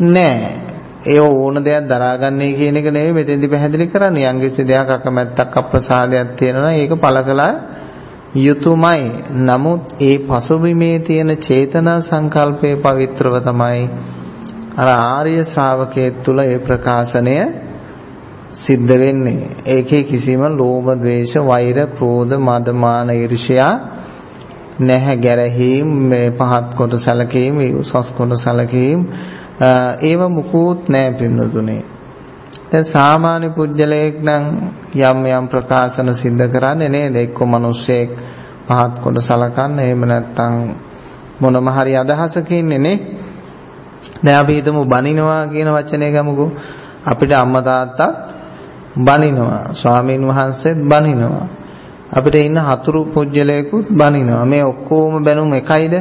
නෑ. ඒ ඕන දෙයක් දරාගන්නේ කියන එක නෙවෙයි මෙතෙන්දි පැහැදිලි කරන්නේ. යම්කිසි දෙයක් අකමැත්තක් අප්‍රසාදයක් තියෙනවා ඒක පළ කළා යුතුයමයි. නමුත් ඒ පසුබිමේ තියෙන චේතනා සංකල්පයේ පවිත්‍රව තමයි අර ආර්ය ශ්‍රාවකයේ තුල ඒ ප්‍රකාශනය සිද්ධ වෙන්නේ. ඒකේ කිසිම ලෝභ, ද්වේෂ, වෛර, ක්‍රෝධ, මද, මාන, ඊර්ෂ්‍යා නැහැ ගැරහීම් මේ පහත් කොට සැලකීම, උසස් කොට සැලකීම ඒව මුකුත් නැහැ පින්නතුනේ. දැන් සාමාන්‍ය පුජ්‍යලයක් නම් යම් යම් ප්‍රකාශන සිද්ධ කරන්නේ නේද? එක්ක මිනිස්සෙක් පහත් කොට සලකන්න එහෙම නැත්නම් මොනම හරි අදහසකින් නේ දැන් අපි හිතමු බනිනවා කියන වචනය ගමුකෝ. අපිට අම්මා තාත්තා බනිනවා. ස්වාමීන් වහන්සේත් බනිනවා. අපිට ඉන්න හතුරු පුජ්‍යලයකුත් බනිනවා. මේ ඔක්කොම බැනුම් එකයිද?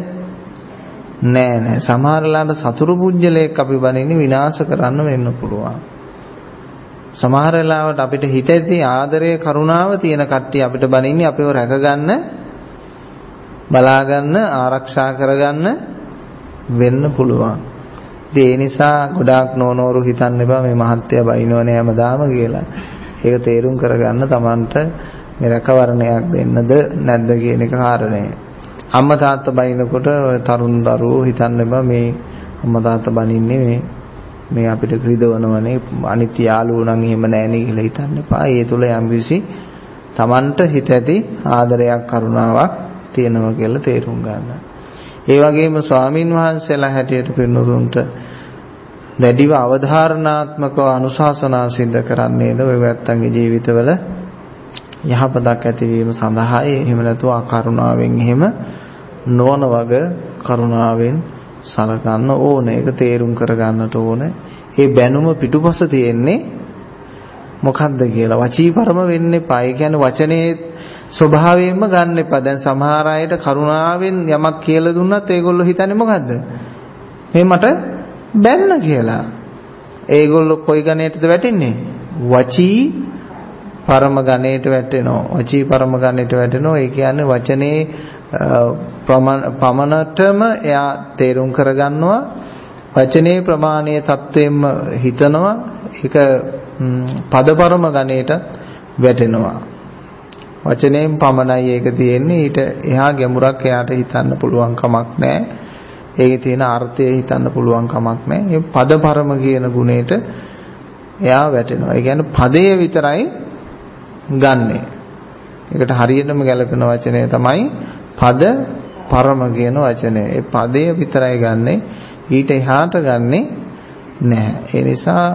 නෑ නෑ. සමහරලාට සතුරු පුජ්‍යලයක් අපි බනින්නේ විනාශ කරන්න වෙන්න පුළුවන්. සමහර වෙලාවට අපිට හිතේදී ආදරය කරුණාව තියෙන කට්ටිය අපිට බනින්නේ අපිව රැකගන්න බලාගන්න ආරක්ෂා කරගන්න වෙන්න පුළුවන්. ඉතින් ඒ නිසා ගොඩාක් නෝනෝරු හිතන්න එපා මේ මහත්ය බයිනෝනේ හැමදාම කියලා. ඒක තේරුම් කරගන්න Tamanට මේ රැකවරණයක් දෙන්නද නැද්ද කියන එක කාරණය. අම්මා තාත්තා බයිනකොට තරුණ දරුවෝ හිතන්න එපා මේ අම්මා තාත්තා බනින්නේ මේ මේ අපිට ක්‍රීඩවනවනේ අනිත් යාළුවෝ නම් එහෙම නැහෙනේ කියලා හිතන්න එපා. ඒ තුල යම්කිසි Tamanට හිත ඇති ආදරයක් කරුණාවක් තියෙනවා කියලා තේරුම් ගන්න. ඒ වගේම ස්වාමින් වහන්සේලා හැටියට පිරිනුරුන්ට දැඩිව අවධාරණාත්මකව අනුශාසනා සිද්ධ කරන්නේද ඔය වැත්තන්ගේ ජීවිතවල යහපතක් ඇතිවීම සඳහායි එහෙම නැතුව අකරුණාවෙන් එහෙම නොවන වග කරුණාවෙන් සලකන්න ඕනේ ඒක තේරුම් කරගන්නට ඕනේ ඒ බැනුම පිටුපස තියෙන්නේ මොකද්ද කියලා වචී පරම වෙන්න එපා ඒ කියන්නේ වචනේ ස්වභාවයෙන්ම ගන්න එපා. දැන් සමහර අයට කරුණාවෙන් යමක් කියලා දුන්නත් ඒගොල්ලෝ හිතන්නේ මොකද්ද? මේ මට බැන්න කියලා. ඒගොල්ලෝ කොයි ගණේටද වැටෙන්නේ? වචී පරම ගණේට වැටෙනවා. වචී පරම ගණේට වැටෙනවා. ඒ කියන්නේ වචනේ පමණටම එයා තේරුම් කරගන්නවා. වචනේ ප්‍රමාණීය தත්වෙම්ම හිතනවා. ඒක පදපරම ගණේට වැටෙනවා. වචනයෙන් පමණයි ඒක තියෙන්නේ ඊට එහා ගැඹුරක් එයාට හිතන්න පුළුවන් කමක් නැහැ. ඒකේ තියෙන අර්ථය හිතන්න පුළුවන් කමක් නැහැ. මේ පදපරම කියන ගුණයට එයා වැටෙනවා. ඒ කියන්නේ පදය විතරයි ගන්නෙ. ඒකට හරියටම ගැලපෙන වචනය තමයි පද පරම කියන වචනය. ඒ පදය විතරයි ගන්නෙ. ඊට එහාට ගන්නෙ නැහැ. ඒ නිසා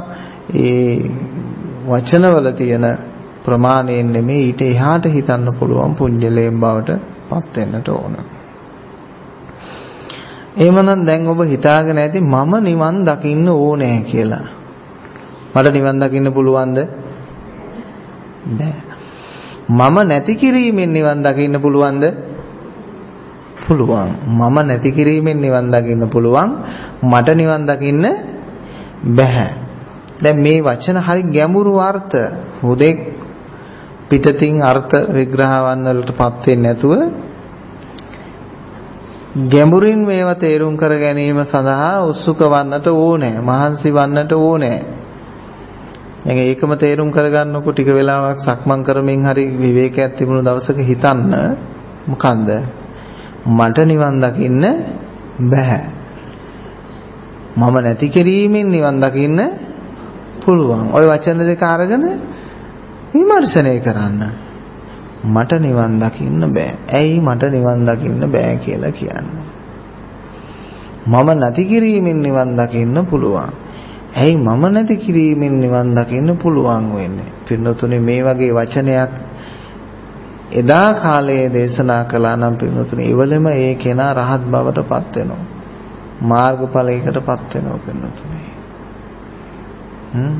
ඒ වචනවල තියෙන ප්‍රමාණයෙන් නෙමෙයි ඊට එහාට හිතන්න පුළුවන් පුඤ්ජලයෙන් බවට පත් වෙන්නට ඕන. එහෙමනම් දැන් ඔබ හිතාගෙන ඇති මම නිවන් දකින්න ඕනේ කියලා. මට නිවන් දකින්න පුළුවන්ද? බෑ. මම නැති කිරීමෙන් නිවන් දකින්න පුළුවන්ද? පුළුවන්. මම නැති කිරීමෙන් නිවන් දකින්න පුළුවන්. මට නිවන් දකින්න බෑ. දැන් මේ වචන හරි ගැඹුරු අර්ථ හුදෙක් පිටතින් අර්ථ විග්‍රහවන් වලටපත් වෙන්නේ නැතුව ගැඹුරින් මේවා තේරුම් කර ගැනීම සඳහා උත්සුක වන්නට ඕනේ. මහන්සි වන්නට ඕනේ. දැන් ඒකම තේරුම් කරගන්නකො ටික වෙලාවක් සක්මන් කරමින් හරි විවේකයක් තිබුණු දවසක හිතන්න මොකන්ද? මට නිවන් දකින්න බෑ. මම නැති කිරීමෙන් නිවන් දකින්න පුළුවන්. ওই වචන දෙක අරගෙන විමර්ශනය කරන්න. මට නිවන් දකින්න බෑ. ඇයි මට නිවන් දකින්න බෑ කියලා කියන්නේ? මම නැති කිරීමෙන් නිවන් දකින්න පුළුවන්. ඇයි මම නැති කිරීමෙන් නිවන් දකින්න පුළුවන් වෙන්නේ? පින්නතුනේ මේ වගේ වචනයක් එදා කාලයේ දේශනා කළා නම් පින්නතුනේ ඉවලෙම ඒ කෙනා රහත් බවට පත් වෙනවා. මාර්ගඵලයකට පත් වෙනවා පින්නතුනේ. හ්ම්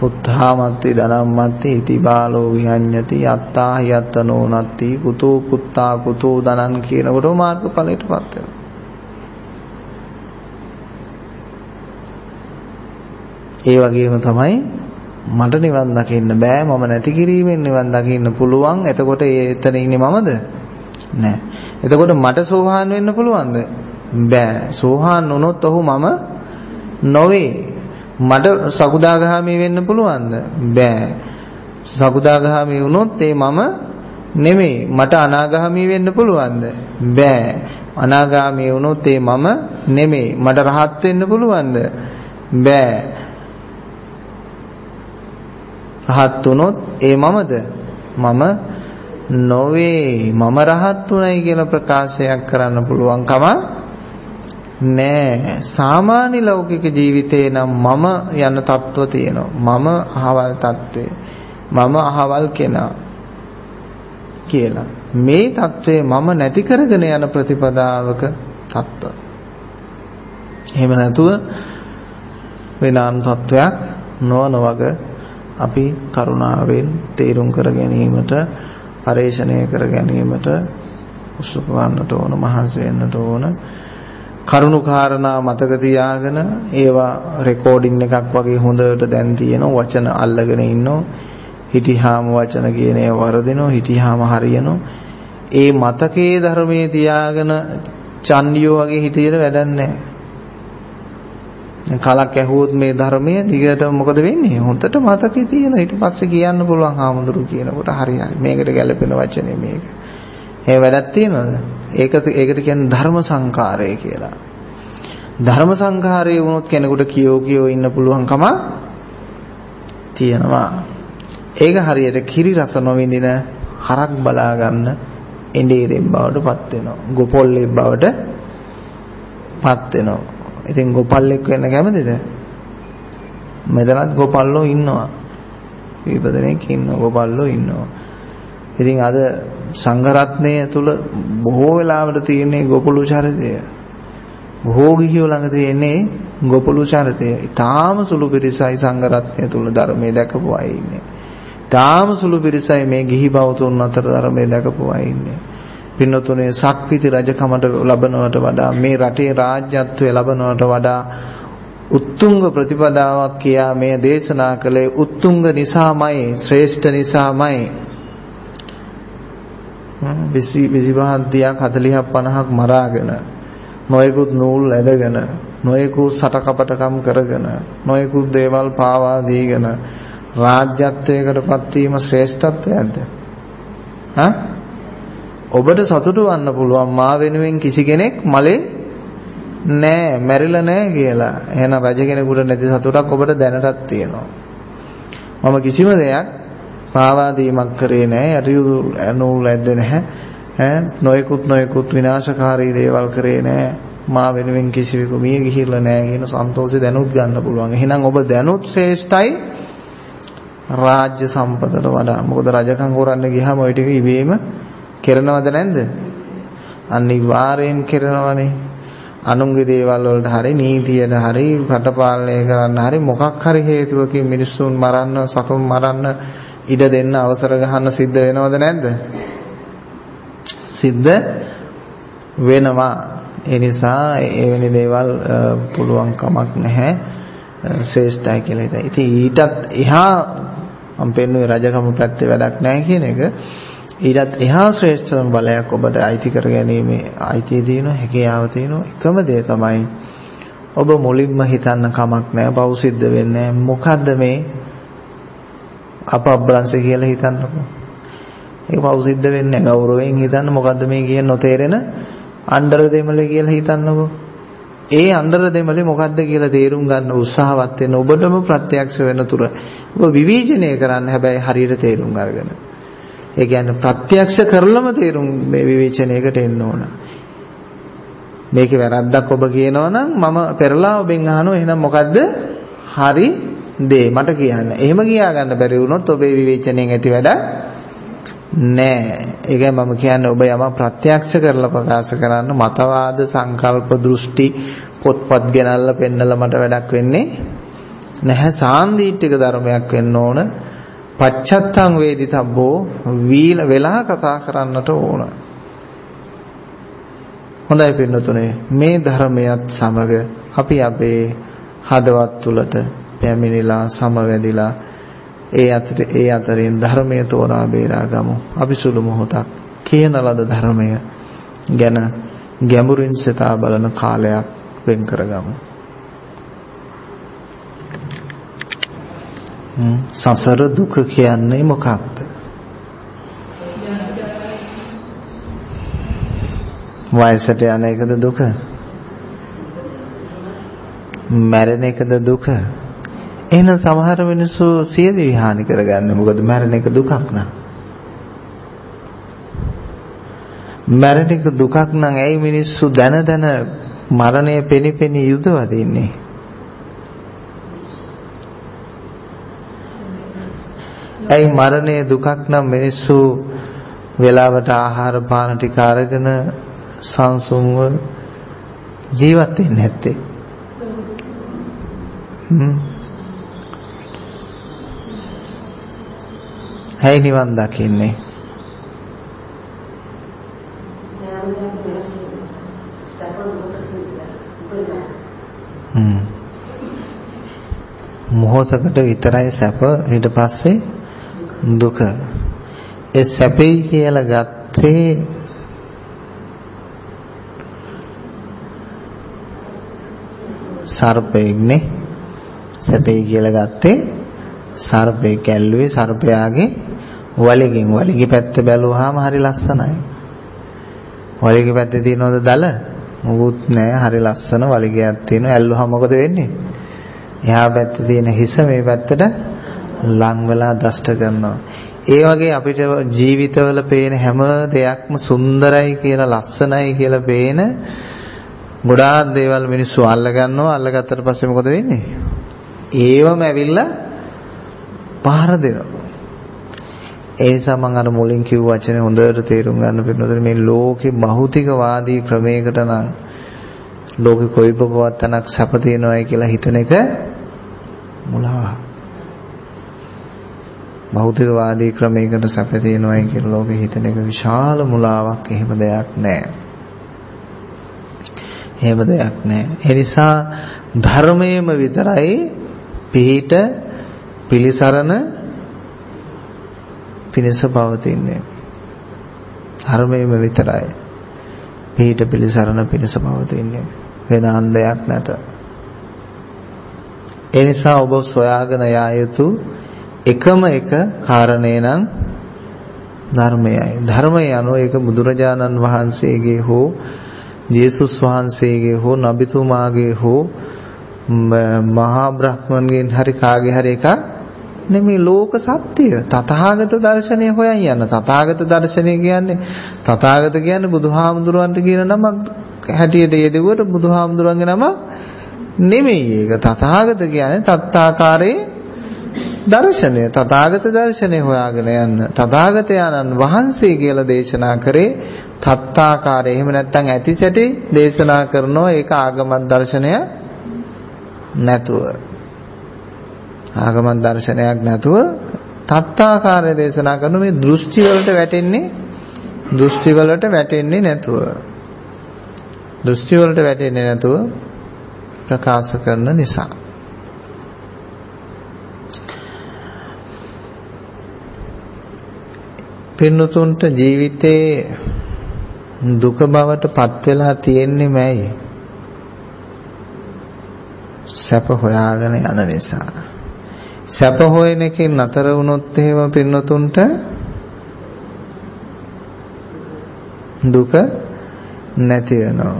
පුත්තාමත්ති ධනම්මත්ති ඉති බාලෝ විහඤ්ඤති අත්තා යත්තනෝ නත්ති කුතෝ පුත්තා කුතෝ ධනං කියනකොට මාර්ගඵලයටපත් වෙනවා. ඒ වගේම තමයි මට නිවන් දකින්න බෑ මම නැති කිරීමෙන් නිවන් දකින්න පුළුවන්. එතකොට ඒ එතන ඉන්නේ මමද? නෑ. එතකොට මට සෝහාන් වෙන්න පුළුවන්ද? බෑ. සෝහාන් වුණොත් ඔහු මම නොවේ. මට සකුදාගාමී වෙන්න පුළුවන්ද? බෑ. සකුදාගාමී වුණොත් ඒ මම නෙමෙයි. මට අනාගාමී වෙන්න පුළුවන්ද? බෑ. අනාගාමී වුණොත් ඒ මම නෙමෙයි. මට රහත් වෙන්න පුළුවන්ද? බෑ. රහත් වුණොත් ඒ මමද? මම නොවේ. මම රහත් වුණයි කියලා ප්‍රකාශයක් කරන්න පුළුවන් කම නෑ. සාමාන්‍ය ලෞකික ජීවිතේ නම් මම යන తত্ত্ব තියෙනවා. මම අහවල් తত্ত্বය. මම අහවල් කෙනා කියලා. මේ తত্ত্বය මම නැති කරගෙන යන ප්‍රතිපදාවක తত্ত্ব. එහෙම නැතුව වෙනාන් తত্ত্বයක් නොවන වගේ අපි කරුණාවෙන් තේරුම් කර ගැනීමට පරේෂණය කර ගැනීමට උත්සුක වන්නට ඕන මහන්සි වෙන්නට ඕන. කරුණු කාරණා මතක තියාගෙන ඒවා රෙකෝඩින් එකක් වගේ හොඳට දැන් තියෙනවා වචන අල්ලගෙන ඉන්නෝ හිටිහාම වචන කියන ඒවා වරදිනෝ හිටිහාම හරියනෝ ඒ මතකයේ ධර්මයේ තියාගෙන චන්දියෝ වගේ හිටියට වැඩක් නැහැ. කලක් ඇහුවොත් මේ ධර්මයේ දිගට මොකද වෙන්නේ හොඳට මතකේ තියෙන ඊට පස්සේ කියන්න පුළුවන් ආමුදුරු කියනකොට හරි හරි මේකට ගැලපෙන වචනේ මේක ඒ වැඩක් තියනවද? ඒක ඒකට කියන්නේ ධර්ම සංකාරය කියලා. ධර්ම සංකාරය වුණොත් කෙනෙකුට කියෝ කියෝ ඉන්න පුළුවන්කම තියෙනවා. ඒක හරියට කිරි රස නොවිඳින හරක් බලා ගන්න එඬේරෙන් බවට පත් වෙනවා. ගොපොල්ලෙක් බවට පත් වෙනවා. ඉතින් ගොපල්ලෙක් වෙන්න කැමතිද? මෙතනත් ගොපල්ලෝ ඉන්නවා. විපදනෙක් ඉන්නවා ගොපල්ලෝ ඉන්නවා. ඉතින් අද සංඝරත්නය තුල බොහෝ වෙලාවට තියෙන්නේ ගොපළු චරිතය. බොහෝ ගිහියෝ ළඟ තියෙන්නේ ගොපළු චරිතය. ඊටාම සුළු පිරිසයි සංඝරත්නය තුල ධර්මයේ දැකපු අය ඉන්නේ. ඊටාම සුළු පිරිසයි මේ ගිහි බවතුන් අතර ධර්මයේ දැකපු අය ඉන්නේ. පින්නතුනේ සක්විති රජකමට ලබනවට වඩා මේ රටේ රාජ්‍යත්වය ලබනවට වඩා උත්තුංග ප්‍රතිපදාවක් කියා මේ දේශනා කළේ උත්තුංග නිසාමයි ශ්‍රේෂ්ඨ නිසාමයි 20 25 30ක් 40ක් 50ක් මරාගෙන නොයෙකුත් නූල් ඇදගෙන නොයෙකුත් සටකපටකම් කරගෙන නොයෙකුත් දේවල් පාවා දීගෙන රාජ්‍යත්වයකටපත් වීම ශ්‍රේෂ්ඨත්වයක්ද? හා? ඔබට සතුටු වෙන්න පුළුවන් මා වෙනුවෙන් කිසි කෙනෙක් මලේ නෑ මැරිලා නෑ කියලා. එහෙනම් රජ කෙනෙකුට නැති සතුටක් ඔබට දැනටත් තියෙනවා. මම කිසිම දෙයක් පාවා දීමක් කරේ නැහැ අරියු නූල් ඇද්ද නැහැ. ඈ නොයෙකුත් නොයෙකුත් විනාශකාරී දේවල් කරේ නැහැ මා වෙනුවෙන් කිසිවෙකු මිය ගිහිල්ලා නැහැ කියන සන්තෝෂය දැනුත් ගන්න පුළුවන්. එහෙනම් ඔබ දැනුත් ශ්‍රේෂ්ඨයි. රාජ්‍ය සම්පතට වඩා. මොකද රජකම් කරන්න ගියාම ওই ටික ඉබේම කරනවද නැද්ද අනිවාර්යෙන් කරනවනේ අනුන්ගේ දේවල් වලට හරි නීතියට හරි රට පාලනය කරන්න හරි මොකක් හරි හේතුවකින් මිනිස්සුන් මරන්න සතුන් මරන්න ඉඩ දෙන්න අවසර ගන්න සිද්ධ වෙනවද නැද්ද? සිද්ධ වෙනවා. ඒ නිසා එවැනි දේවල් පුළුවන් කමක් නැහැ. ශ්‍රේෂ්ඨයි කියලා හිතයි. ඉතින් ඊටත් එහා මම පෙන්නුවේ රජකම පැත්තේ වැඩක් නැහැ කියන එක. ඊටත් එහා ශ්‍රේෂ්ඨම බලයක් ඔබට අයිති කර ගැනීම අයිතිය දිනන හැකියාව තියෙන එකම දේ තමයි ඔබ මුලින්ම හිතන්න කමක් නැහැ පව් සිද්ධ වෙන්නේ මොකද්ද මේ අපබ්‍රංශ කියලා හිතන්නකෝ? ඒක පව් සිද්ධ වෙන්නේ ගෞරවයෙන් හිතන්න මොකද්ද මේ කියන නොතේරෙන අnder දෙමළ කියලා හිතන්නකෝ? ඒ අnder දෙමළේ මොකද්ද කියලා තේරුම් ගන්න උත්සාහවත් වෙන ඔබටම ප්‍රත්‍යක්ෂ වෙන තුර ඔබ විවේචනය කරන්න හැබැයි හරියට තේරුම් අරගෙන ඒ කියන්නේ ප්‍රත්‍යක්ෂ කරලම තේරුම් මේ විවේචනයකට එන්න ඕන. මේකේ වැරද්දක් ඔබ කියනවා නම් මම පෙරලා ඔබෙන් අහනවා එහෙනම් මොකද්ද? හරි දේ මට කියන්න. එහෙම කියා ගන්න බැරි වුණොත් ඔබේ විවේචනයෙන් ඇති වැඩ නෑ. ඒකයි මම කියන්නේ ඔබ යම ප්‍රත්‍යක්ෂ කරලා ප්‍රකාශ කරන්න මතවාද සංකල්ප දෘෂ්ටි පොත්පත් ගෙනල්ලා පෙන්නලා මට වැඩක් වෙන්නේ නැහැ. සාන්දීටික ධර්මයක් වෙන්න ඕන. පච්චත්තං වේදිතබ්බෝ වීල වෙලා කතා කරන්නට ඕන. හොඳයි පින්නතුනේ මේ ධර්මයත් සමග අපි අපේ හදවත් තුලට පැමිණිලා සමවැදිලා ඒ අතර ඒ අතරින් ධර්මයේ තෝරා බේරා ගමු. අපි සුළු මොහොතක් කියන ලද ධර්මය ගැන ගැඹුරින් සිතා බලන කාලයක් වෙන් කරගමු. සසර දුක කියන්නේ මොකක්ද? වයසට යන එකද දුක? මැරෙන එකද දුක? එහෙනම් සමහර මිනිස්සු සියදිවි හානි කරගන්නේ මොකද මැරෙන එක දුකක් නා. මැරෙන එක දුකක් නම් ඇයි මිනිස්සු දන දන මරණය පෙනි පෙනි යුදවදින්නේ? ඇයි මරණය දුකක් නම් මිනිස්සු වෙලාවට ආහාර පාන ටික අරගෙන සංසුන්ව ජීවත් වෙන්නේ නැත්තේ? හ්ම්. ඇයි නිවන් දකින්නේ? හ්ම්. මොහොතකට විතරයි සැප ඊට පස්සේ දුක. ඒ සැපයි කියලා ගත්තේ සර්පයෙක්නේ. සැපයි කියලා ගත්තේ සර්පෙක් ඇල්ලුවේ සර්පයාගේ වලිගෙන්. වලිගේ පැත්ත බැලුවාම හරි ලස්සනයි. වලිගේ පැත්තේ තියෙනවද දල? මොකුත් නැහැ. හරි ලස්සන වලිගයක් තියෙනවා. ඇල්ලුවාම මොකද වෙන්නේ? එහා පැත්තේ තියෙන හිස මේ පැත්තට ලං වෙලා දෂ්ට කරනවා. ඒ වගේ අපිට ජීවිතවල පේන හැම දෙයක්ම සුන්දරයි කියලා ලස්සනයි කියලා පේන ගොඩාක් දේවල් මිනිස්සු අල්ල ගන්නවා අල්ලගත්තට පස්සේ මොකද වෙන්නේ? ඒවම ඇවිල්ලා පහර දෙනවා. ඒ නිසා මම අර මුලින් කිව්ව වචනේ හොඳට තේරුම් ගන්න පිළිබඳව මේ ලෝකේ භෞතිකවාදී ක්‍රමයකට නම් ලෝකේ කොයි බකවත් තනක් සැප තියනවායි කියලා හිතන එක මුලාවක්. භෞතිකවාදී ක්‍රමයකට සැප තියෙනවයි කියලා ලෝකෙ හිතන එක විශාල මුලාවක්. එහෙම දෙයක් නැහැ. එහෙම දෙයක් නැහැ. ඒ නිසා ධර්මයේම විතරයි පිහිට පිලිසරණ පිණිස පවතින්නේ. ධර්මයේම විතරයි පිහිට පිලිසරණ පිණිස පවතින්නේ. වෙන අන්දයක් නැත. ඒ නිසා ඔබ සොයාගෙන යා යුතු එකම එක කාරණේ නම් ධර්මයයි. ධර්මය අනුව ඒක බුදුරජාණන් වහන්සේගේ හෝ ජේසුස් වහන්සේගේ හෝ නබිතුමාගේ හෝ මහා බ්‍රහ්මන්ගෙන් හරි කාගේ හරි එකක් නෙමේ ලෝක සත්‍යය තථාගත දර්ශනය හොයන් යන තථාගත දර්ශනය කියන්නේ තථාගත කියන්නේ බුදුහාමුදුරන්ට කියන නමක්. හැටියට යෙදුවට බුදුහාමුදුරන්ගේ නම නෙමෙයි. ඒක තථාගත කියන්නේ තත්තාකාරයේ දර්ශනය තථාගත දර්ශනය හොයාගෙන යන්න. තථාගතයන්න් වහන්සේ කියලා දේශනා කරේ තත්තාකාරය. එහෙම නැත්නම් ඇතිසැටි දේශනා කරනවා. ඒක ආගමත් දර්ශනය නැතුව. ආගමත් දර්ශනයක් නැතුව තත්තාකාරය දේශනා කරන මේ දෘෂ්ටි වලට වැටෙන්නේ දෘෂ්ටි වලට වැටෙන්නේ නැතුව. දෘෂ්ටි වලට වැටෙන්නේ නැතුව ප්‍රකාශ කරන නිසා. පින්නතුන්ට ජීවිතේ දුක බවට පත් වෙලා තියෙන්නේ මෑයි. සැප හොයාගෙන යන නිසා. සැප හොයන එකෙන් නතර වුණොත් එහෙම පින්නතුන්ට දුක නැති වෙනවා.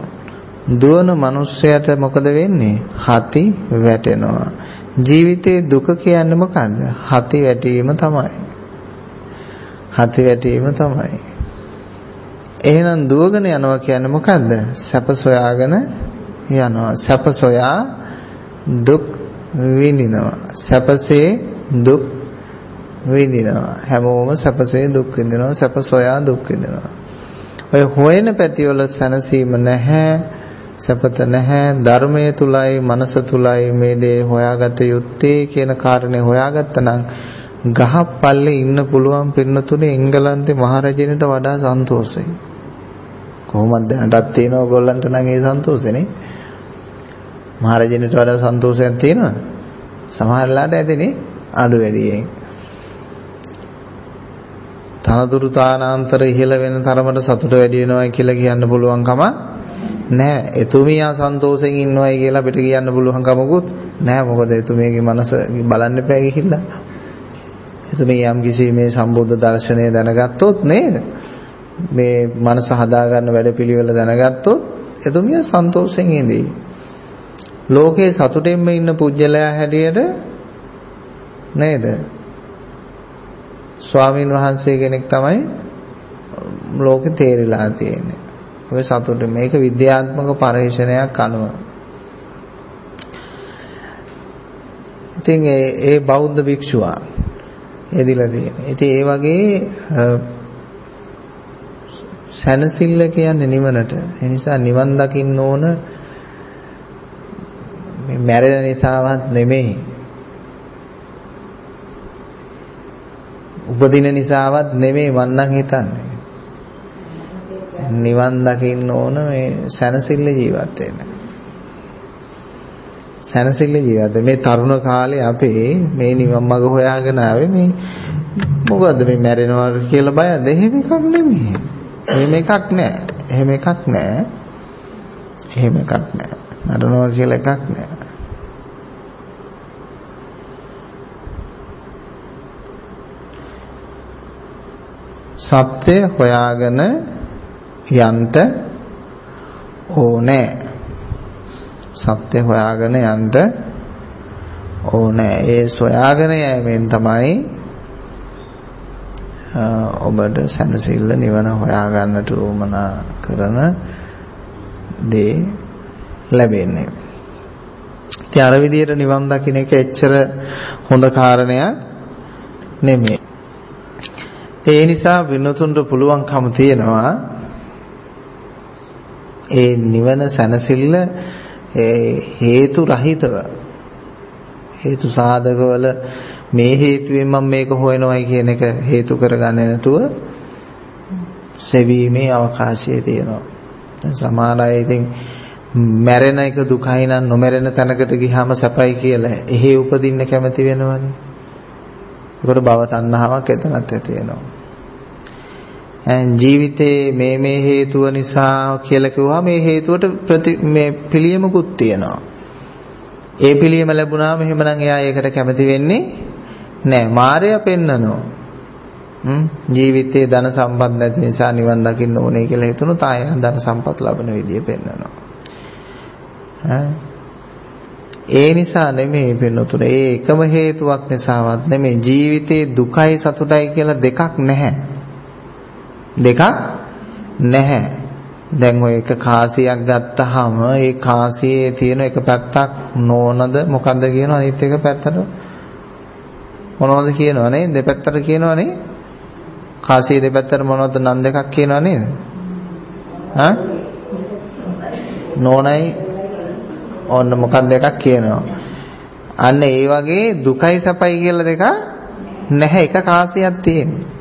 දුවන මිනිස්සයාට මොකද වෙන්නේ? හති වැටෙනවා. ජීවිතේ දුක කියන්නේ මොකද්ද? හති වැටීම තමයි. හති වැටීම තමයි. එහෙනම් දුවගෙන යනවා කියන්නේ මොකද්ද? සැප සොයාගෙන යනවා. සැප සොයා දුක් විඳිනවා. සැපසේ දුක් විඳිනවා. හැමෝම සැපසේ දුක් විඳිනවා. සැප සොයා දුක් විඳිනවා. ඔය හොයන පැතිවල සැනසීම නැහැ. සැපත නැහැ. ධර්මයේ තුලයි මනස තුලයි මේ දේ හොයාගත යුත්තේ කියන කාරණේ හොයාගත්තා නම් ගහ පල්ලේ ඉන්න පුළුවන් පින්නතුනේ එංගලන්තේ මහරජිනට වඩා සන්තෝෂයි. කොහොමද දැනටත් තියෙන ඕගොල්ලන්ට නම් ඒ සන්තෝෂෙනේ මහරජිනට වඩා සන්තෝෂයක් තියෙනවද සමහරලාට ඇතිනේ අඩු වැඩියෙන්. තනතුරු තානාන්තර ඉහළ වෙන තරමට සතුට වැඩි වෙනවා කියලා කියන්න පුළුවන් කම නෑ එතුමියා සන්තෝෂෙන් ඉන්නවයි කියලා අපිට කියන්න පුළුවන් කමකුත් නෑ මොකද එතුමියගේ මනස බලන්න එපා ගිහිල්ලා එතුමිය යම් කිසි මේ සම්බුද්ධ දර්ශනය දැනගත්තොත් නේද මේ මනස හදාගන්න වැඩපිළිවෙල දැනගත්තොත් එතුමිය සන්තෝෂෙන් ඉඳී ලෝකේ සතුටෙන්ම ඉන්න පුජ්‍යලයා හැටියට නේද ස්වාමින් වහන්සේ කෙනෙක් තමයි ලෝකේ තේරිලා තියෙන්නේ. ඔය සතුට මේක විද්‍යාත්මක පරීක්ෂණයක් අනුව. ඉතින් ඒ ඒ බෞද්ධ භික්ෂුවා එදිලා තියෙන්නේ. ඉතින් ඒ වගේ සැනසෙල්ල කියන්නේ නිවනට. ඒ නිසා නිවන් දකින්න ඕන මේ මැරෙන නිසාවත් නෙමෙයි. උපදින නිසාවත් නෙමෙයි මන් නම් හිතන්නේ. නිවන් දකින්න ඕන මේ සැනසෙල්ල ජීවත් වෙන්න. සැනසෙල්ල ජීවත් මේ තරුණ කාලේ අපේ මේ නිවන් මඟ හොයාගෙන ආවේ මේ මොකද්ද මේ මැරෙනවා කියලා බයද? එහෙම එකක් නෙමෙයි. එහෙම එකක් නෑ. එහෙම එකක් නෑ. එහෙම එකක් නෑ. මරණවා කියලා එකක් නෑ. සත්‍ය හොයාගෙන යන්න ඕනේ. සත්‍ය හොයාගෙන යන්න ඕනේ. ඒ සොයාගෙන යෑමෙන් තමයි ඔබට සැනසෙල්ල නිවන හොයාගන්නට උවමනා කරන දේ ලැබෙන්නේ. ඉතින් අර විදිහට නිවන් දකින්න එක එච්චර හොඳ කාරණයක් නෙමෙයි. ඒ නිසා විනතුන්ට පුළුවන්කම තියෙනවා ඒ නිවන සැනසෙල්ල හේතු රහිතව හේතු සාධකවල මේ හේතුවෙන් මම මේක හොයනවයි කියන එක හේතු කරගන්නේ නැතුව සෙවීමේ අවකාශය තියෙනවා. දැන් සමහර අය ඉතින් මැරෙන එක දුකයි නම් නොමැරෙන තැනකට ගියාම සැපයි කියලා එහෙ උපදින්න කැමති වෙනවනේ. ඒකට භව තණ්හාවක් එතනත් ඇති වෙනවා. ජීවිතේ මේ මේ හේතුව නිසා කියලා කිව්වා මේ හේතුවට ප්‍රති මේ පිළියමකුත් තියෙනවා. ඒ පිළියම ලැබුණාම එහෙමනම් එයා ඒකට කැමති වෙන්නේ නෑ. මායя පෙන්නනෝ. ජීවිතේ ධන සම්පත් නැති නිසා නිවන් දකින්න ඕනේ කියලා හිතුණොත් ආය ධන සම්පත් ලබන විදිය පෙන්නනවා. ඒ නිසා නෙමෙයි පින්නතුනේ ඒ එකම හේතුවක් නිසාවත් නෙමෙයි ජීවිතේ දුකයි සතුටයි කියලා දෙකක් නැහැ. දෙකක් නැහැ. දැන් ඔය එක කාසියක් ගත්තාම ඒ කාසියේ තියෙන එක පැත්තක් නෝනද මොකද්ද කියන අනිත් එක පැත්තට මොනවද කියනවනේ දෙපැත්තට කියනවනේ කාසියේ දෙපැත්තට මොනවද නම් දෙකක් කියනව නේද? හා නෝනයි ඔන්න මොකක්ද එකක් කියනවා. අන්න ඒ වගේ දුකයි සපයි කියලා දෙක නැහැ එක කාසියක් තියෙනවා.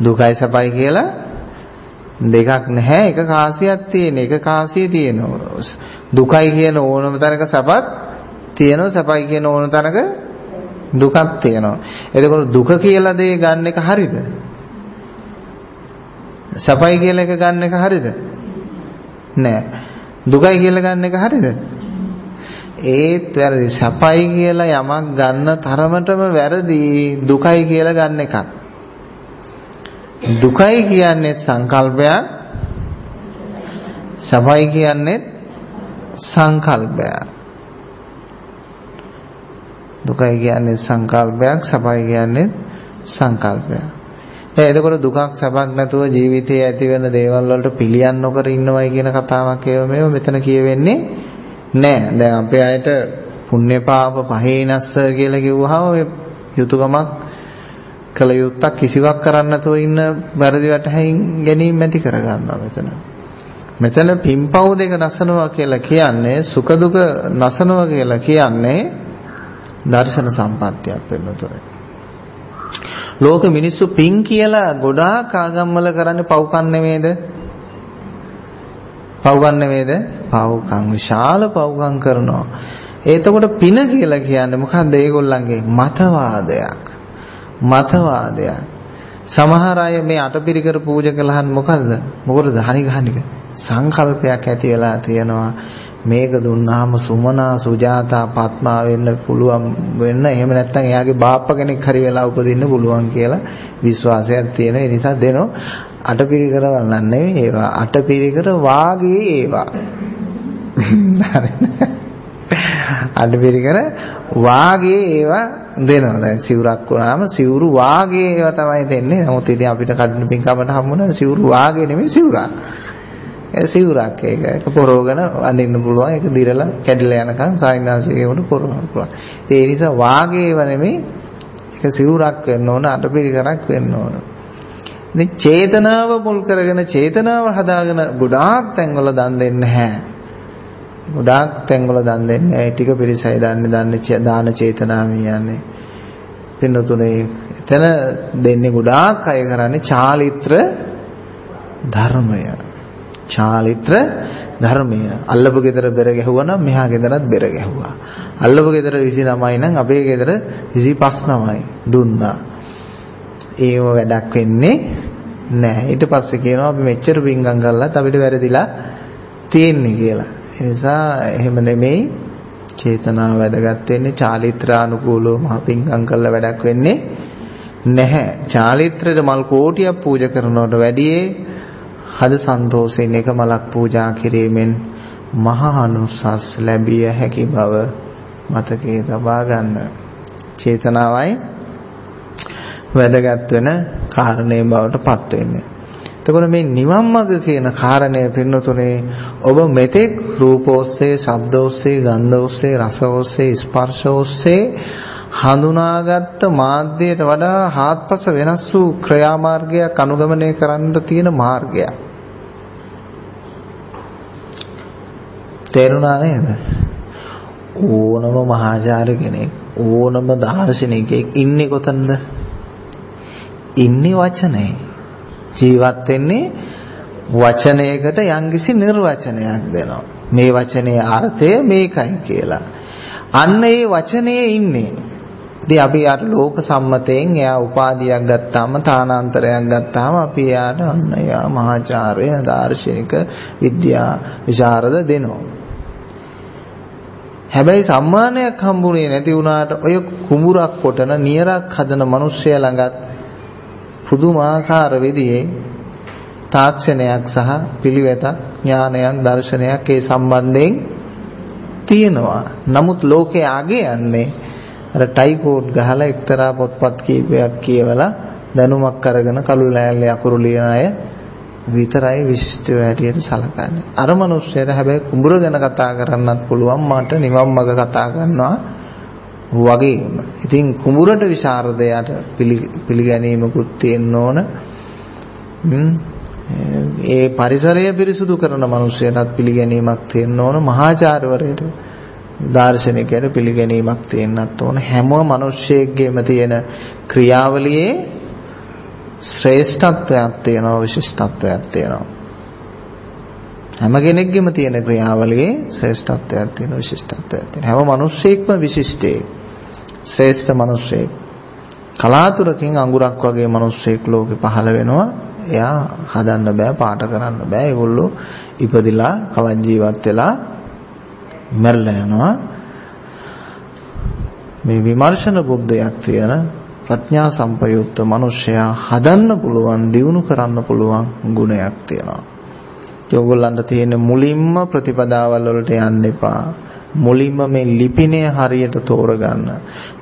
දුකයි සපයි කියලා දෙකක් නැහැ එක කාසියක් තියෙන එක කාසිය තියෙනවා. දුකයි කියන ඕනම තැනක සපත් තියෙනවා සපයි කියන ඕන තැනක දුකක් තියෙනවා. එතකොට දුක කියලා දේ ගන්න එක හරිද? සපයි කියලා එක ගන්න එක හරිද? නෑ. දුකයි කියලා ගන්න එක හරිද? ඒත් වැරදි. සපයි කියලා යමක් ගන්න තරමටම වැරදි දුකයි කියලා ගන්න එකක්. දුකයි කියන්නේ සංකල්පයක්. සපයි කියන්නේ සංකල්පයක්. දුකයි කියන්නේ සංකල්පයක්, සපයි කියන්නේ සංකල්පයක්. දැන් එතකොට දුකක් සැපක් නැතුව ජීවිතයේ ඇති වෙන දේවල් වලට පිළියම් නොකර ඉන්නවයි කියන කතාවක් ඒව මේව මෙතන කියවෙන්නේ නෑ. දැන් අපේ අයට පුණ්‍ය පාප පහේනස්ස කියලා කිව්වහම ඔය යුතුයකමක් කළ යුත්තක් කිසිවක් කරන්න නැතුව ඉන්න වැරදි වැටහැයින් ගැනීම ඇති කරගන්නවා මෙතන. මෙතන පිම්පව් දෙක නසනවා කියලා කියන්නේ සුඛ දුක නසනවා කියලා කියන්නේ දර්ශන සම්පත්තියක් වෙනතොරේ. ලෝක මිනිස්සු පින් කියලා ගොඩාක් ආගම්වල කරන්නේ පව්කම් නෙමේද? පව්කම් නෙමේද? පව්කම් විශාල පව්කම් කරනවා. එතකොට පින කියලා කියන්නේ මොකද්ද? ඒගොල්ලන්ගේ මතවාදයක්. මතවාදයක්. සමහර අය මේ අටපිරිකර පූජා කළහන් මොකද්ද? මොකටද? හනික හනික සංකල්පයක් ඇති වෙලා තියෙනවා. මේක දුන්නාම සුමනා සුජාතා පත්මා වෙන්න පුළුවන් වෙන්න එහෙම නැත්නම් එයාගේ බාප්ප කෙනෙක් හරි වෙලා උපදින්න පුළුවන් කියලා විශ්වාසයක් තියෙන ඒ නිසා දෙනෝ අටපිරිකර වන්නන් නෙවෙයි ඒවා අටපිරිකර වාගේ ඒවා අටපිරිකර වාගේ ඒවා දෙනවා. දැන් සිවුරක් වුණාම සිවුරු වාගේ ඒවා තමයි දෙන්නේ. නමුත් ඉතින් අපිට කඩන පින්කමට හම්බුන සිවුරු වාගේ නෙමෙයි සිවුරක්. සිවුරක් ඒක. ඒක පොරවගෙන අඳින්න පුළුවන්. ඒක දිරලා කැඩිලා යනකම් සායනාසිකේකට පොරවන්න පුළුවන්. ඒ නිසා වාගේව නෙමෙයි. ඒක සිවුරක් වෙන්න ඕන අටපිරිකරක් වෙන්න ඕන. ඉතින් චේතනාව මුල් කරගෙන චේතනාව හදාගෙන ගොඩාක් තැන්වල දන් දෙන්නේ නැහැ ගොඩාක් තැන්වල දන් දෙන්නේ නැහැ ටික පිරිසයි දන්නේ දන්නේ දාන චේතනාව යන්නේ පින්නතුනේ එතන දෙන්නේ ගොඩාක් අය කරන්නේ චාලිත්‍ර ධර්මය චාලිත්‍ර ධර්මය. අල්ලපු ගෙදර බෙර ගැහුවා නම් මෙහා ගෙදරත් බෙර ගැහුවා. අල්ලපු ගෙදර 29යි නම් අපේ ගෙදර 25යි දුන්නා. ඒව වැඩක් වෙන්නේ නැහැ. ඊට පස්සේ කියනවා අපි මෙච්චර පිංගම් කරලත් අපිට වැරදිලා තියෙන්නේ කියලා. ඒ නිසා එහෙම නෙමෙයි චේතනාව වැදගත් වෙන්නේ චාලිත්‍රානුකූලව මහ පිංගම් කරලා වැඩක් වෙන්නේ නැහැ. චාලිත්‍රයට මල් කෝටියක් පූජා කරනවට වැඩියේ හද සන්තෝෂයෙන් එක මලක් පූජා කිරීමෙන් මහා අනුසස් ලැබිය හැකි බව මතකයේ තබා ගන්න. චේතනාවයි වැදගත් වෙන කාරණේ බවට පත් වෙන්නේ. එතකොට මේ නිවන් මඟ කියන කාරණය පින්නතුනේ ඔබ මෙතෙක් රූපෝස්සේ, ශබ්දෝස්සේ, ගන්ධෝස්සේ, රසෝස්සේ, ස්පර්ශෝස්සේ හඳුනාගත්ත මාධ්‍යයට වඩා හාත්පස වෙනස් වූ ක්‍රියාමාර්ගයක් අනුගමනය කරන්න තියෙන මාර්ගයක්. තේරුණා නේද? ඕනම මහාචාර්ය කෙනෙක් ඕනම දාර්ශනිකයෙක් ඉන්නේ කොතනද? ඉන්නේ වචනේ. ජීවත් වෙන්නේ වචනයකට යම්කිසි නිර්වචනයක් දෙනවා. මේ වචනේ අර්ථය මේකයි කියලා. අන්න ඒ වචනේ ඉන්නේ. ඉතින් අපි යාට ලෝක සම්මතයෙන් එයා උපාධියක් ගත්තාම තානාන්තරයක් ගත්තාම අපි එයාට අන්න එයා මහාචාර්ය දාර්ශනික විද්‍යා විශාරද දෙනවා. හැබැයි සම්මානයක් හම්බුනේ නැති වුණාට ඔය කුඹුරක් කොටන නියරක් හදන මිනිස්සයා ළඟත් පුදුමාකාර විදිහේ තාක්ෂණයක් සහ පිළිවෙතක් ඥානයක් දර්ශනයක් ඒ සම්බන්ධයෙන් තියෙනවා. නමුත් ලෝකයේ ආගේ යන්නේ අර ටයි කෝඩ් ගහලා එක්තරා පොත්පත් කීපයක් කියවලා දැනුමක් අරගෙන කළු ලෑල්ලේ අකුරු ලියන අය විතරයි විශිෂ්ටව හැටියට සලකන්නේ. අර මිනිස්සුන්ට හැබැයි කුඹුර ගැන කතා කරන්නත් පුළුවන් මට නිවන් මඟ කතා කරනවා වගේම. ඉතින් කුඹුරට විශාරදයට පිළිගැනීමකුත් තියෙන්න ඕන. ඒ පරිසරය පිරිසුදු කරන මිනිස්සුන්ටත් පිළිගැනීමක් තියෙන්න ඕන මහාචාර්යවරයට. දාර්ශනිකයට පිළිගැනීමක් තියෙන්නත් ඕන හැම මිනිස්සෙකගේම තියෙන ක්‍රියාවලියේ ශ්‍රේෂ්ඨත්වයක් තියෙනවා විශිෂ්ටත්වයක් තියෙනවා හැම කෙනෙක්ගෙම තියෙන ක්‍රියාවලියේ ශ්‍රේෂ්ඨත්වයක් තියෙනවා විශිෂ්ටත්වයක් තියෙනවා හැම මිනිස්සෙක්ම විශිෂ්ටයි ශ්‍රේෂ්ඨ මිනිස්සෙක්. කලාතුරකින් අඟුරක් වගේ මිනිස්සෙක් ලෝකේ පහළ වෙනවා. එයා හදන්න බෑ, පාට කරන්න බෑ. ඒගොල්ලෝ ඉපදිලා කලන් ජීවත් වෙලා මැරලා යනවා. මේ විමර්ශන බුද්ධයක් තියෙන ප්‍රඥා සම්පයුක්ත මිනිසයා හදන්න පුළුවන්, දියුණු කරන්න පුළුවන් ගුණයක් තියෙනවා. ඒගොල්ලන්ට තියෙන මුලින්ම ප්‍රතිපදාවල් වලට යන්න එපා. මුලින්ම මේ ලිපිනය හරියට තෝරගන්න.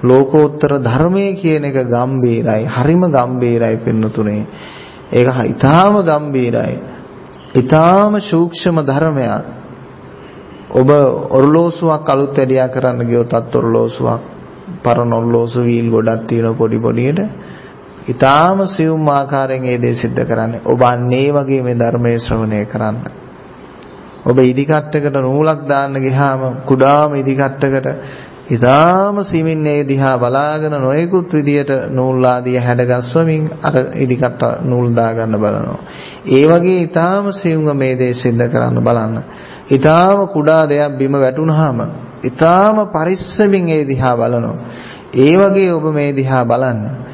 ලෝකෝත්තර ධර්මයේ කියන එක ගම්බීරයි, හරිම ගම්බීරයි පින්නතුනේ. ඒක ඊටාම ගම්බීරයි. ඊටාම සූක්ෂම ධර්මයක්. ඔබ ඔරලෝසුවක් අලුත් වැඩියා කරන්න ගියොත් අත් ඔරලෝසුවක් පරණ ඔරලෝසු වීල් ගොඩක් තියෙන පොඩි පොඩියට ඊටාම සියුම් ආකාරයෙන් ඒ දේ සිද්ධ කරන්නේ. ඔබ අන්නේ වගේ මේ ධර්මයේ ශ්‍රවණය කරන්න. ඔබ ඉදි කට්ටකට නූලක් දාන්න ගියාම කුඩාම ඉදි කට්ටකට ඊටාම සිමින්නේ දිහා බලාගෙන නොයෙකුත් විදියට නූල් ආදිය හැඩගස්වමින් අර ඉදි කට්ට නූල් දාගන්න බලනවා. ඒ වගේ ඊටාම සියුම්ව මේ දේ සිද්ධ කරන්න බලන්න. ඊටාම කුඩා දෙයක් බිම වැටුනහම ඊටාම පරිස්සමින් ඒ දිහා බලනවා. ඒ වගේ ඔබ මේ දිහා බලන්න.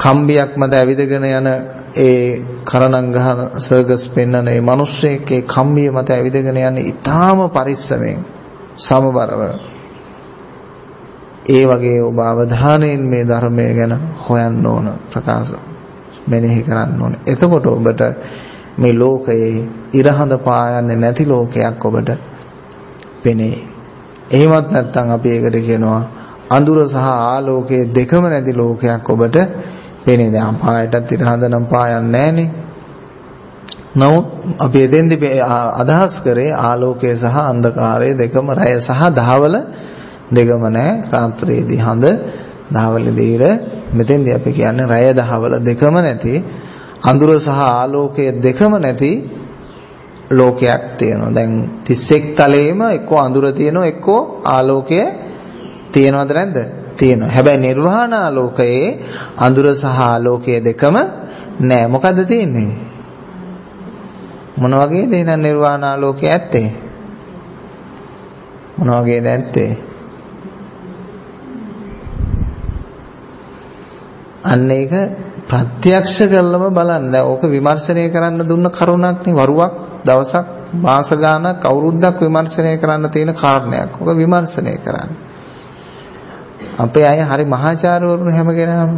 කම්බියක් මත ඇවිදගෙන යන ඒ කරණම් ගහන සර්කස් පෙන්වන ඒ මිනිස්සෙක් ඒ කම්බිය මත ඇවිදගෙන යන්නේ ඊටාම පරිස්සමෙන් සමබරව. ඒ වගේ ඔබ අවධානයෙන් මේ ධර්මය ගැන හොයන්න ඕන ප්‍රකාශ මෙනෙහි කරන්න ඕන. එතකොට ඔබට මේ ලෝකයේ ඉරහඳ පායන්නේ නැති ලෝකයක් ඔබට පෙනේ. එහෙමත් නැත්නම් අපි ඒකට කියනවා අඳුර සහ ආලෝකයේ දෙකම නැති ලෝකයක් ඔබට පේන්නේ දැන් අපායටත් ඉරහඳ නම් පායන්නේ නැහනේ. නමුත් අපි එතෙන්දි අදහස් කරේ ආලෝකය සහ අන්ධකාරය දෙකම රැය සහ දහවල දෙකම නැහැ. රාත්‍රියේදී හඳ දහවලදී ඉර මෙතෙන්දී අපි කියන්නේ රැය දහවල දෙකම නැති අඳුර සහ ආලෝකය දෙකම නැති ලෝකයක් තියෙනවා. දැන් 31 තලයේම එක්ක අඳුර තියෙනවා එක්ක ආලෝකය තියෙනවද නැද්ද? තියෙනවා. හැබැයි නිර්වාණ ආලෝකයේ අඳුර සහ ආලෝකය දෙකම නෑ. මොකද්ද තියෙන්නේ? මොන වගේද එහෙනම් නිර්වාණ ආලෝකය ඇත්තේ? මොන වගේද ඇත්තේ? අන්න ඒක ප්‍රත්‍යක්ෂ කරලම බලන්න. දැන් ඕක විමර්ශනය කරන්න දුන්න කරුණක් නේ වරුවක් දවසක් මාස ගාණක් අවුරුද්දක් විමර්ශනය කරන්න තියෙන කාරණයක්. ඕක විමර්ශනය කරන්න. අපේ අය හරි මහාචාර්යවරුන් හැම කෙනාම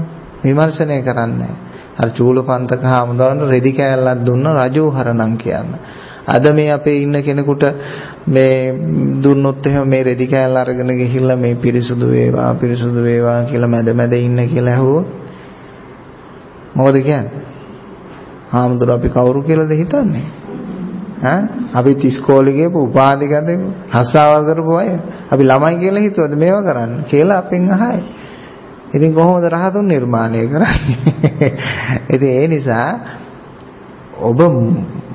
විමර්ශනය කරන්නේ අර චූලපන්තක හාමුදුරන් රෙදි කෑල්ලක් දුන්න රජෝහරණම් කියන්න. අද මේ අපේ ඉන්න කෙනෙකුට මේ දුන්නොත් එහෙම මේ රෙදි කෑල්ල අරගෙන ගිහිල්ලා මේ පිරිසුදු වේවා පිරිසුදු වේවා කියලා මැද මැද ඉන්න කියලා ඇහුවොත් මොකද කියන්නේ? හාමුදුර අපි කවුරු කියලාද හිතන්නේ? ඈ අපි ඉස්කෝලේ ගිහපු උපාධිගත රස්සාවල් කරපු අය අපි ළමයි කියලා හිතුවද මේව කරන්න කියලා අපෙන් අහයි. ඉතින් කොහොමද රහතුන් නිර්මාණය කරන්නේ? ඉතින් ඒ නිසා ඔබ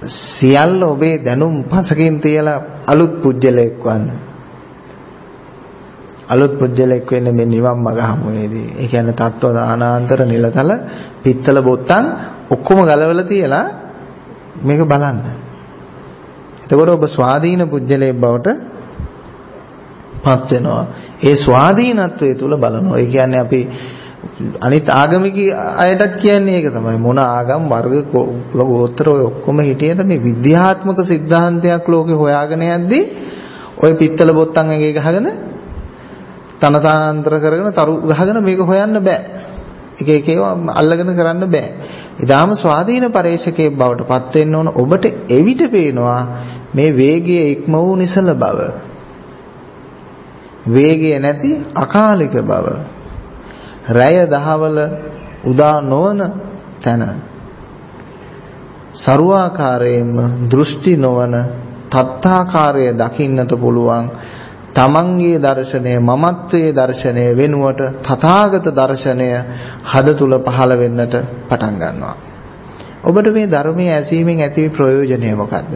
සියල්ල ඔබේ දැනුම් පසකින් තියලා අලුත් පුජ්‍යලයක් වන්න. අලුත් පුජ්‍යලයක් වෙන්නේ මේ නිවන් මඟ හමුවේදී. ඒ කියන්නේ තත්ත්ව දානාන්තර නිලතල පිත්තල බොත්තම් ඔක්කොම ගලවලා තියලා මේක බලන්න. එතකොට ඔබ ස්වාධීන පුජ්‍යලේ බවට පත් වෙනවා. ඒ ස්වාධීනත්වයේ තුල බලනවා. ඒ කියන්නේ අපි අනිත් ආගමික අයටත් කියන්නේ ඒක තමයි මොන ආගම් වර්ග ගෝත්‍ර ඔය ඔක්කොම හිටියට මේ විද්‍යාත්මක સિદ્ધාන්තයක් ලෝකේ හොයාගෙන යද්දී ඔය පිත්තල බොත්තම් ඇඟේ ගහගෙන තනතානන්තර කරගෙන තරු ගහගෙන මේක හොයන්න බෑ. එක එක ඒවා අල්ලගෙන කරන්න බෑ. ඊටාම ස්වාධීන පරේක්ෂකයෙක් බවට පත් වෙන්න ඕන ඔබට එවිට පේනවා මේ වේගයේ ඉක්ම වූ නිසල බව. වේගය නැති අකාලික බව. රැය දහවල උදා නොවන තැන. ਸਰුවාකාරයෙන්ම දෘෂ්ටි නොවන තත්තාකාරය දකින්නට පුළුවන් තමන්ගේ දර්ශනය මමත්වයේ දර්ශනය වෙනුවට තථාගත දර්ශනය හද තුල පහළ වෙන්නට පටන් ගන්නවා. ඔබට මේ ධර්මයේ ඇසීමෙන් ඇති ප්‍රයෝජනය මොකක්ද?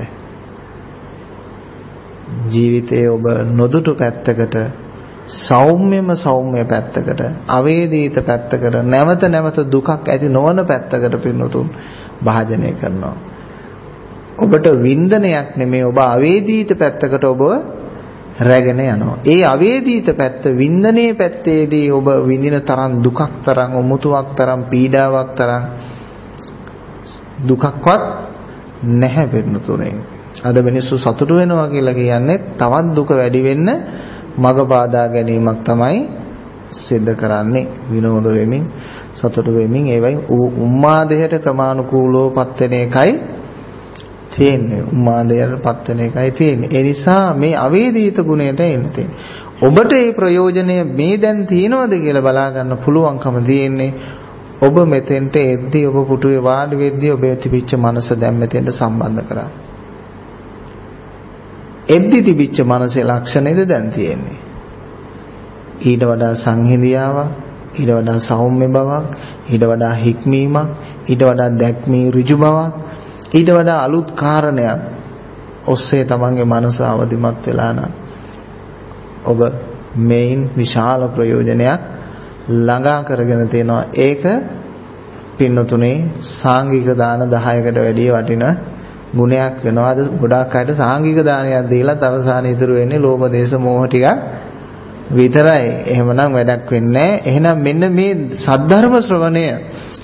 ජීවිතයේ ඔබ නොදුටු පැත්තකට සෞම්‍යම සෞම්‍ය පැත්තකට අවේදීත පැත්තකට නැවත නැවත දුකක් ඇති නොවන පැත්තකට පින්නතුන් භාජනය කරනවා. ඔබට වින්දනයක් නෙමෙයි ඔබ අවේදීත පැත්තකට ඔබ රැගෙන යනවා. ඒ අවේදීත පැත්ත වින්දනයේ පැත්තේදී ඔබ විඳින තරම් දුකක් තරම් උමුතුවක් තරම් පීඩාවක් තරම් දුකක්වත් නැහැ වෙනතුනේ. අද මිනිස්සු සතුටු වෙනවා කියලා කියන්නේ තවත් දුක වැඩි වෙන්න මග පාදා ගැනීමක් තමයි සිද්ධ කරන්නේ. විනෝද වෙමින් සතුටු වෙමින්. ඒවයි උම්මාදයට ක්‍රමානුකූලව පත් වෙන එකයි තියෙන්නේ. උම්මාදයට පත් වෙන එකයි තියෙන්නේ. ඒ නිසා මේ අවේදීත ගුණයට එන්න තියෙන්නේ. ඔබට මේ ප්‍රයෝජනය මේ දැන් තියෙනවද කියලා බලා ගන්න පුළුවන්කම තියෙන්නේ. ඔබ මෙතෙන්ට එද්දී ඔබ පුටුවේ වාඩි වෙද්දී ඔබේ තිබිච්ච මනස දැන් මෙතෙන්ට සම්බන්ධ කරා. එද්දි තිබිච්ච මනසේ ලක්ෂණයද දැන් තියෙන්නේ. ඊට වඩා සංහිඳියාවක්, ඊට වඩා සෞම්‍ය බවක්, ඊට වඩා හික්මීමක්, ඊට වඩා දැක්මී ඍජු බවක්, ඊට වඩා අලුත් කාරණයක් ඔස්සේ තමන්ගේ මනස අවදිමත් වෙලා නම් ඔබ මේන් විශාල ප්‍රයෝජනයක් ළඟා කරගෙන තියෙනවා ඒක පින්නතුනේ සාංගික දාන 10කට වැඩිය වටින ගුණයක් වෙනවා අද ගොඩාක් අයට සාංගික දානයක් දීලා අවසානයේ ඉතුරු වෙන්නේ ලෝභ දේශ මෝහ ටිකක් විතරයි. එහෙමනම් වැඩක් වෙන්නේ එහෙනම් මෙන්න මේ සද්ධර්ම ශ්‍රවණය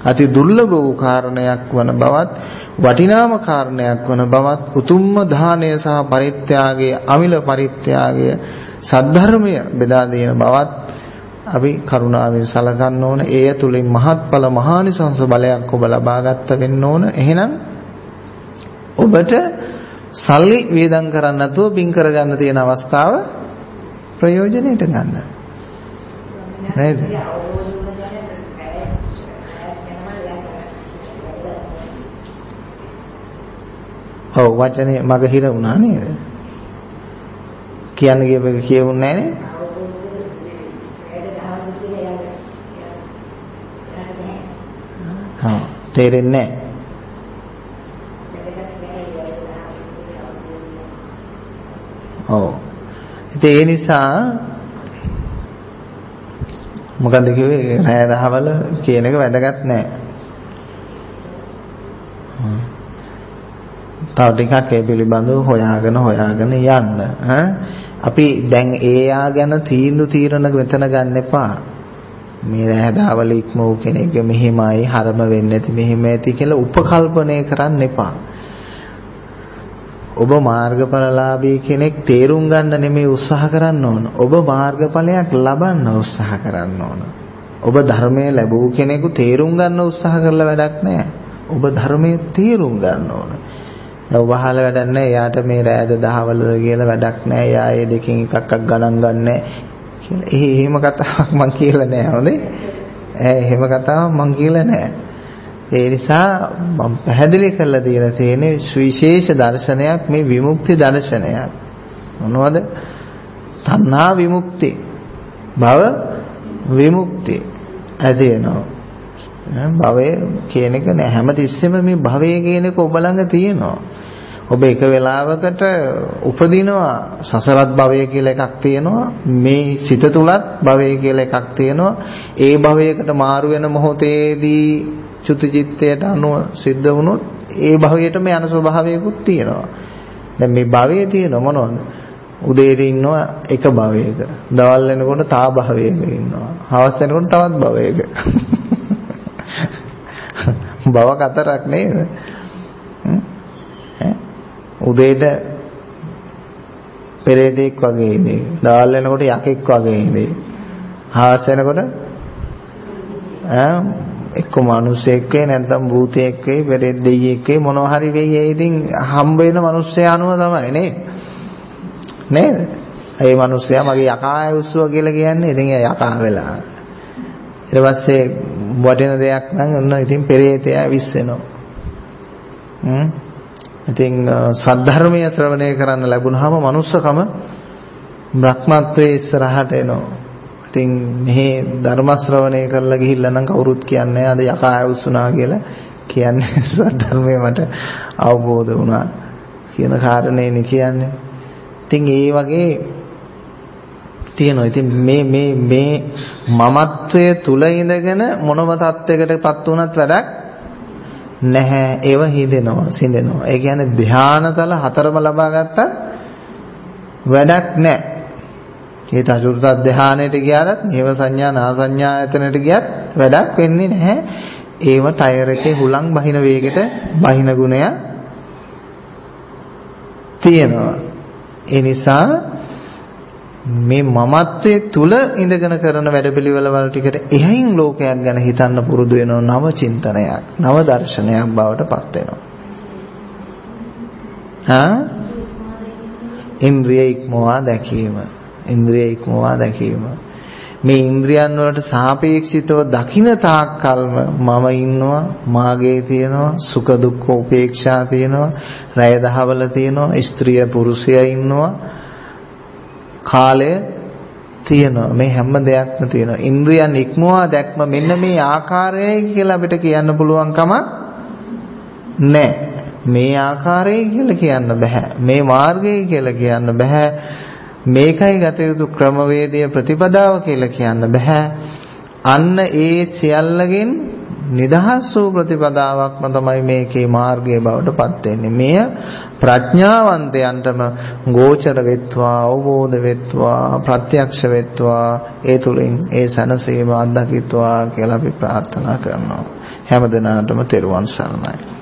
අති දුර්ලභ වූ කාරණයක් වන බවත් වටිනාම කාරණයක් වන බවත් උතුම්ම දානය සහ පරිත්‍යාගයේ අමිල පරිත්‍යාගය සද්ධර්මය බෙදා දෙන බවත් අපි කරුණාවෙන් සලකන්න ඕන. ඒ තුලින් මහත්ඵල මහානිසංස බලයක් ඔබ ලබා ගන්න වෙන්න ඕන. එහෙනම් ඔබට සල්ලි වේදම් කරන්න නැතුව පින් කරගන්න තියෙන අවස්ථාව ප්‍රයෝජනෙට ගන්න. නේද? ඔව් වචනේ මග හිර වුණා නේද? කියන්න කියපෙක කියවුන්නේ නැහැ නේ? හා තේරෙන්නේ නැහැ. ඔව්. ඉතින් ඒ නිසා මොකද්ද කිව්වේ රෑ දහවල කියන එක වැදගත් නෑ. තව ටිකක් ඒ පිළිබඳව හොයාගෙන හොයාගෙන යන්න. අපි දැන් ඒ ආ ගැන තීන්දුව తీරන මෙතන ගන්න එපා. මේ රැහදාවල ඉක්ම වූ කෙනෙක් මෙහිමයි හරම වෙන්නේ නැති මෙහිම ඇති කියලා උපකල්පනය කරන්න එපා. ඔබ මාර්ගඵලලාභී කෙනෙක් තේරුම් ගන්න නෙමෙයි උත්සාහ කරන්න ඕන. ඔබ මාර්ගඵලයක් ලබන්න උත්සාහ කරන්න ඕන. ඔබ ධර්මයේ ලැබූ කෙනෙකු තේරුම් ගන්න උත්සාහ කරලා වැඩක් නැහැ. ඔබ ධර්මයේ තේරුම් ගන්න ඕන. දැන් ඔබ අහලා වැඩක් නැහැ. එයාට මේ රෑද දහවලද කියලා වැඩක් නැහැ. එයා ඒ දෙකෙන් එකක් ගණන් ගන්නෑ කියලා. ඒ එහෙම කතාවක් මං කියලා නෑ හොඳේ. ඈ එහෙම කතාවක් මං කියලා නෑ. ඒ නිසා මම පැහැදිලි කරලා දීලා තියෙන්නේ විශේෂ දර්ශනයක් මේ විමුක්ති දර්ශනයක්. මොනවද? තණ්හා විමුක්ති. භව විමුක්ති. ඇති වෙනවා. භවය කියන එක නෑ හැමතිස්සෙම මේ භවය කියන එක ඔබ ළඟ තියෙනවා. ඔබ එක වෙලාවකට උපදිනවා සසරත් භවය කියලා එකක් තියෙනවා මේ සිත තුලත් භවය කියලා එකක් තියෙනවා ඒ භවයකට මාරු වෙන මොහොතේදී චුතිචිත්තයට අනුව සිද්ධ වුණොත් ඒ භවයටම යන ස්වභාවයකුත් තියෙනවා. දැන් මේ භවයේ තියෙන මොනවද? උදේට ඉන්නවා එක භවයක. දවල් වෙනකොට තා භවයක ඉන්නවා. හවස වෙනකොට තවත් භවයක. භව කතරක් නේද? උදේට පෙරේතෙක් වගේ ඉඳී. දවල් වෙනකොට යකෙක් වගේ ඉඳී. හවස වෙනකොට ඈ? එක්ක මිනිසෙක් වෙයි නැත්නම් භූතයෙක් වෙයි පෙරේත දෙයියෙක් වෙයි මොනවා හරි වෙයි ඒ ඉතින් හම්බ වෙන මිනිස්සයා අනුව තමයි නේද? නේද? ඒ මිනිස්සයා මගේ යකා උස්සුව කියලා කියන්නේ ඉතින් එයා යකා වෙලා. ඊට පස්සේ වටින දෙයක් නම් ඔන්න ඉතින් පෙරේතයා විස් වෙනවා. හ්ම් ඉතින් සද්ධර්මය ශ්‍රවණය කරන්න ලැබුණාම manussකම බ්‍රහ්මත්වයේ ඉස්සරහට එනවා. ඉතින් මෙහි ධර්ම ශ්‍රවණය කරලා ගිහිල්ලා නම් කවුරුත් කියන්නේ අද යකා උස්සුනා කියලා කියන්නේ සද්ධර්මය මට අවබෝධ වුණා කියන කාරණේනේ කියන්නේ. ඉතින් ඒ වගේ තියෙනවා. ඉතින් මේ මේ මේ මමත්වයේ තුල ඉඳගෙන මොනම தත්වයකටපත් වුණත් වැඩක් නැහැ ඒව හිදෙනවා සිඳෙනවා ඒ කියන්නේ ධානාතල හතරම ලබා ගත්තා වැඩක් නැහැ ඒ චතුර්ථ ධානයට ගියාලත් නේව සංඥා නා සංඥා ආයතනයට ගියත් වැඩක් වෙන්නේ නැහැ. ඒව ටයර් එකේ හුලං බහින වේගෙට බහින ගුණය තියෙනවා. ඒ නිසා මේ මමත්වයේ තුල ඉඳගෙන කරන වැඩපිළිවෙල වල ටිකට එහින් ලෝකයක් ගැන හිතන්න පුරුදු වෙනව නව චින්තනයක් නව දර්ශනයක් බවට පත් වෙනවා. හා ඉන්ද්‍රිය ඉක්මවා දැකීම ඉන්ද්‍රිය ඉක්මවා දැකීම. මේ ඉන්ද්‍රියන් වලට සාපේක්ෂිතව දකින තාක්කල්ම මම ඉන්නවා මාගේ තියෙනවා සුඛ දුක්ඛ උපේක්ෂා තියෙනවා රය දහවල තියෙනවා ස්ත්‍රිය පුරුෂයා ඉන්නවා කාලය තියෙනවා. මේ හැම දෙයක්ම තියෙනවා. ඉන්ද්‍රියන් ඉක්මවා දැක්ම මෙන්න මේ ආකාරයයි කියලා අපිට කියන්න පුළුවන් කමක් නැහැ මේ ආකාරයයි කියලා කියන්න බෑ. මේ මාර්ගයයි කියලා කියන්න බෑ. මේකයි ගත යුතු ක්‍රමවේදය ප්‍රතිපදාව කියලා කියන්න බෑ අන්න ඒ සියල්ලගෙන් නිදහස් වූ ප්‍රතිපදාවක්ම තමයි මේකේ මාර්ගයේ බවට පත් වෙන්නේ. මෙය ප්‍රඥාවන්තයන්ටම ගෝචර වෙත්වා, අවබෝධ වෙත්වා, ප්‍රත්‍යක්ෂ වෙත්වා, ඒ තුලින් ඒ සනසීම අත්දකිත්වා කියලා අපි ප්‍රාර්ථනා කරනවා. හැම දිනාටම තෙරුවන් සරණයි.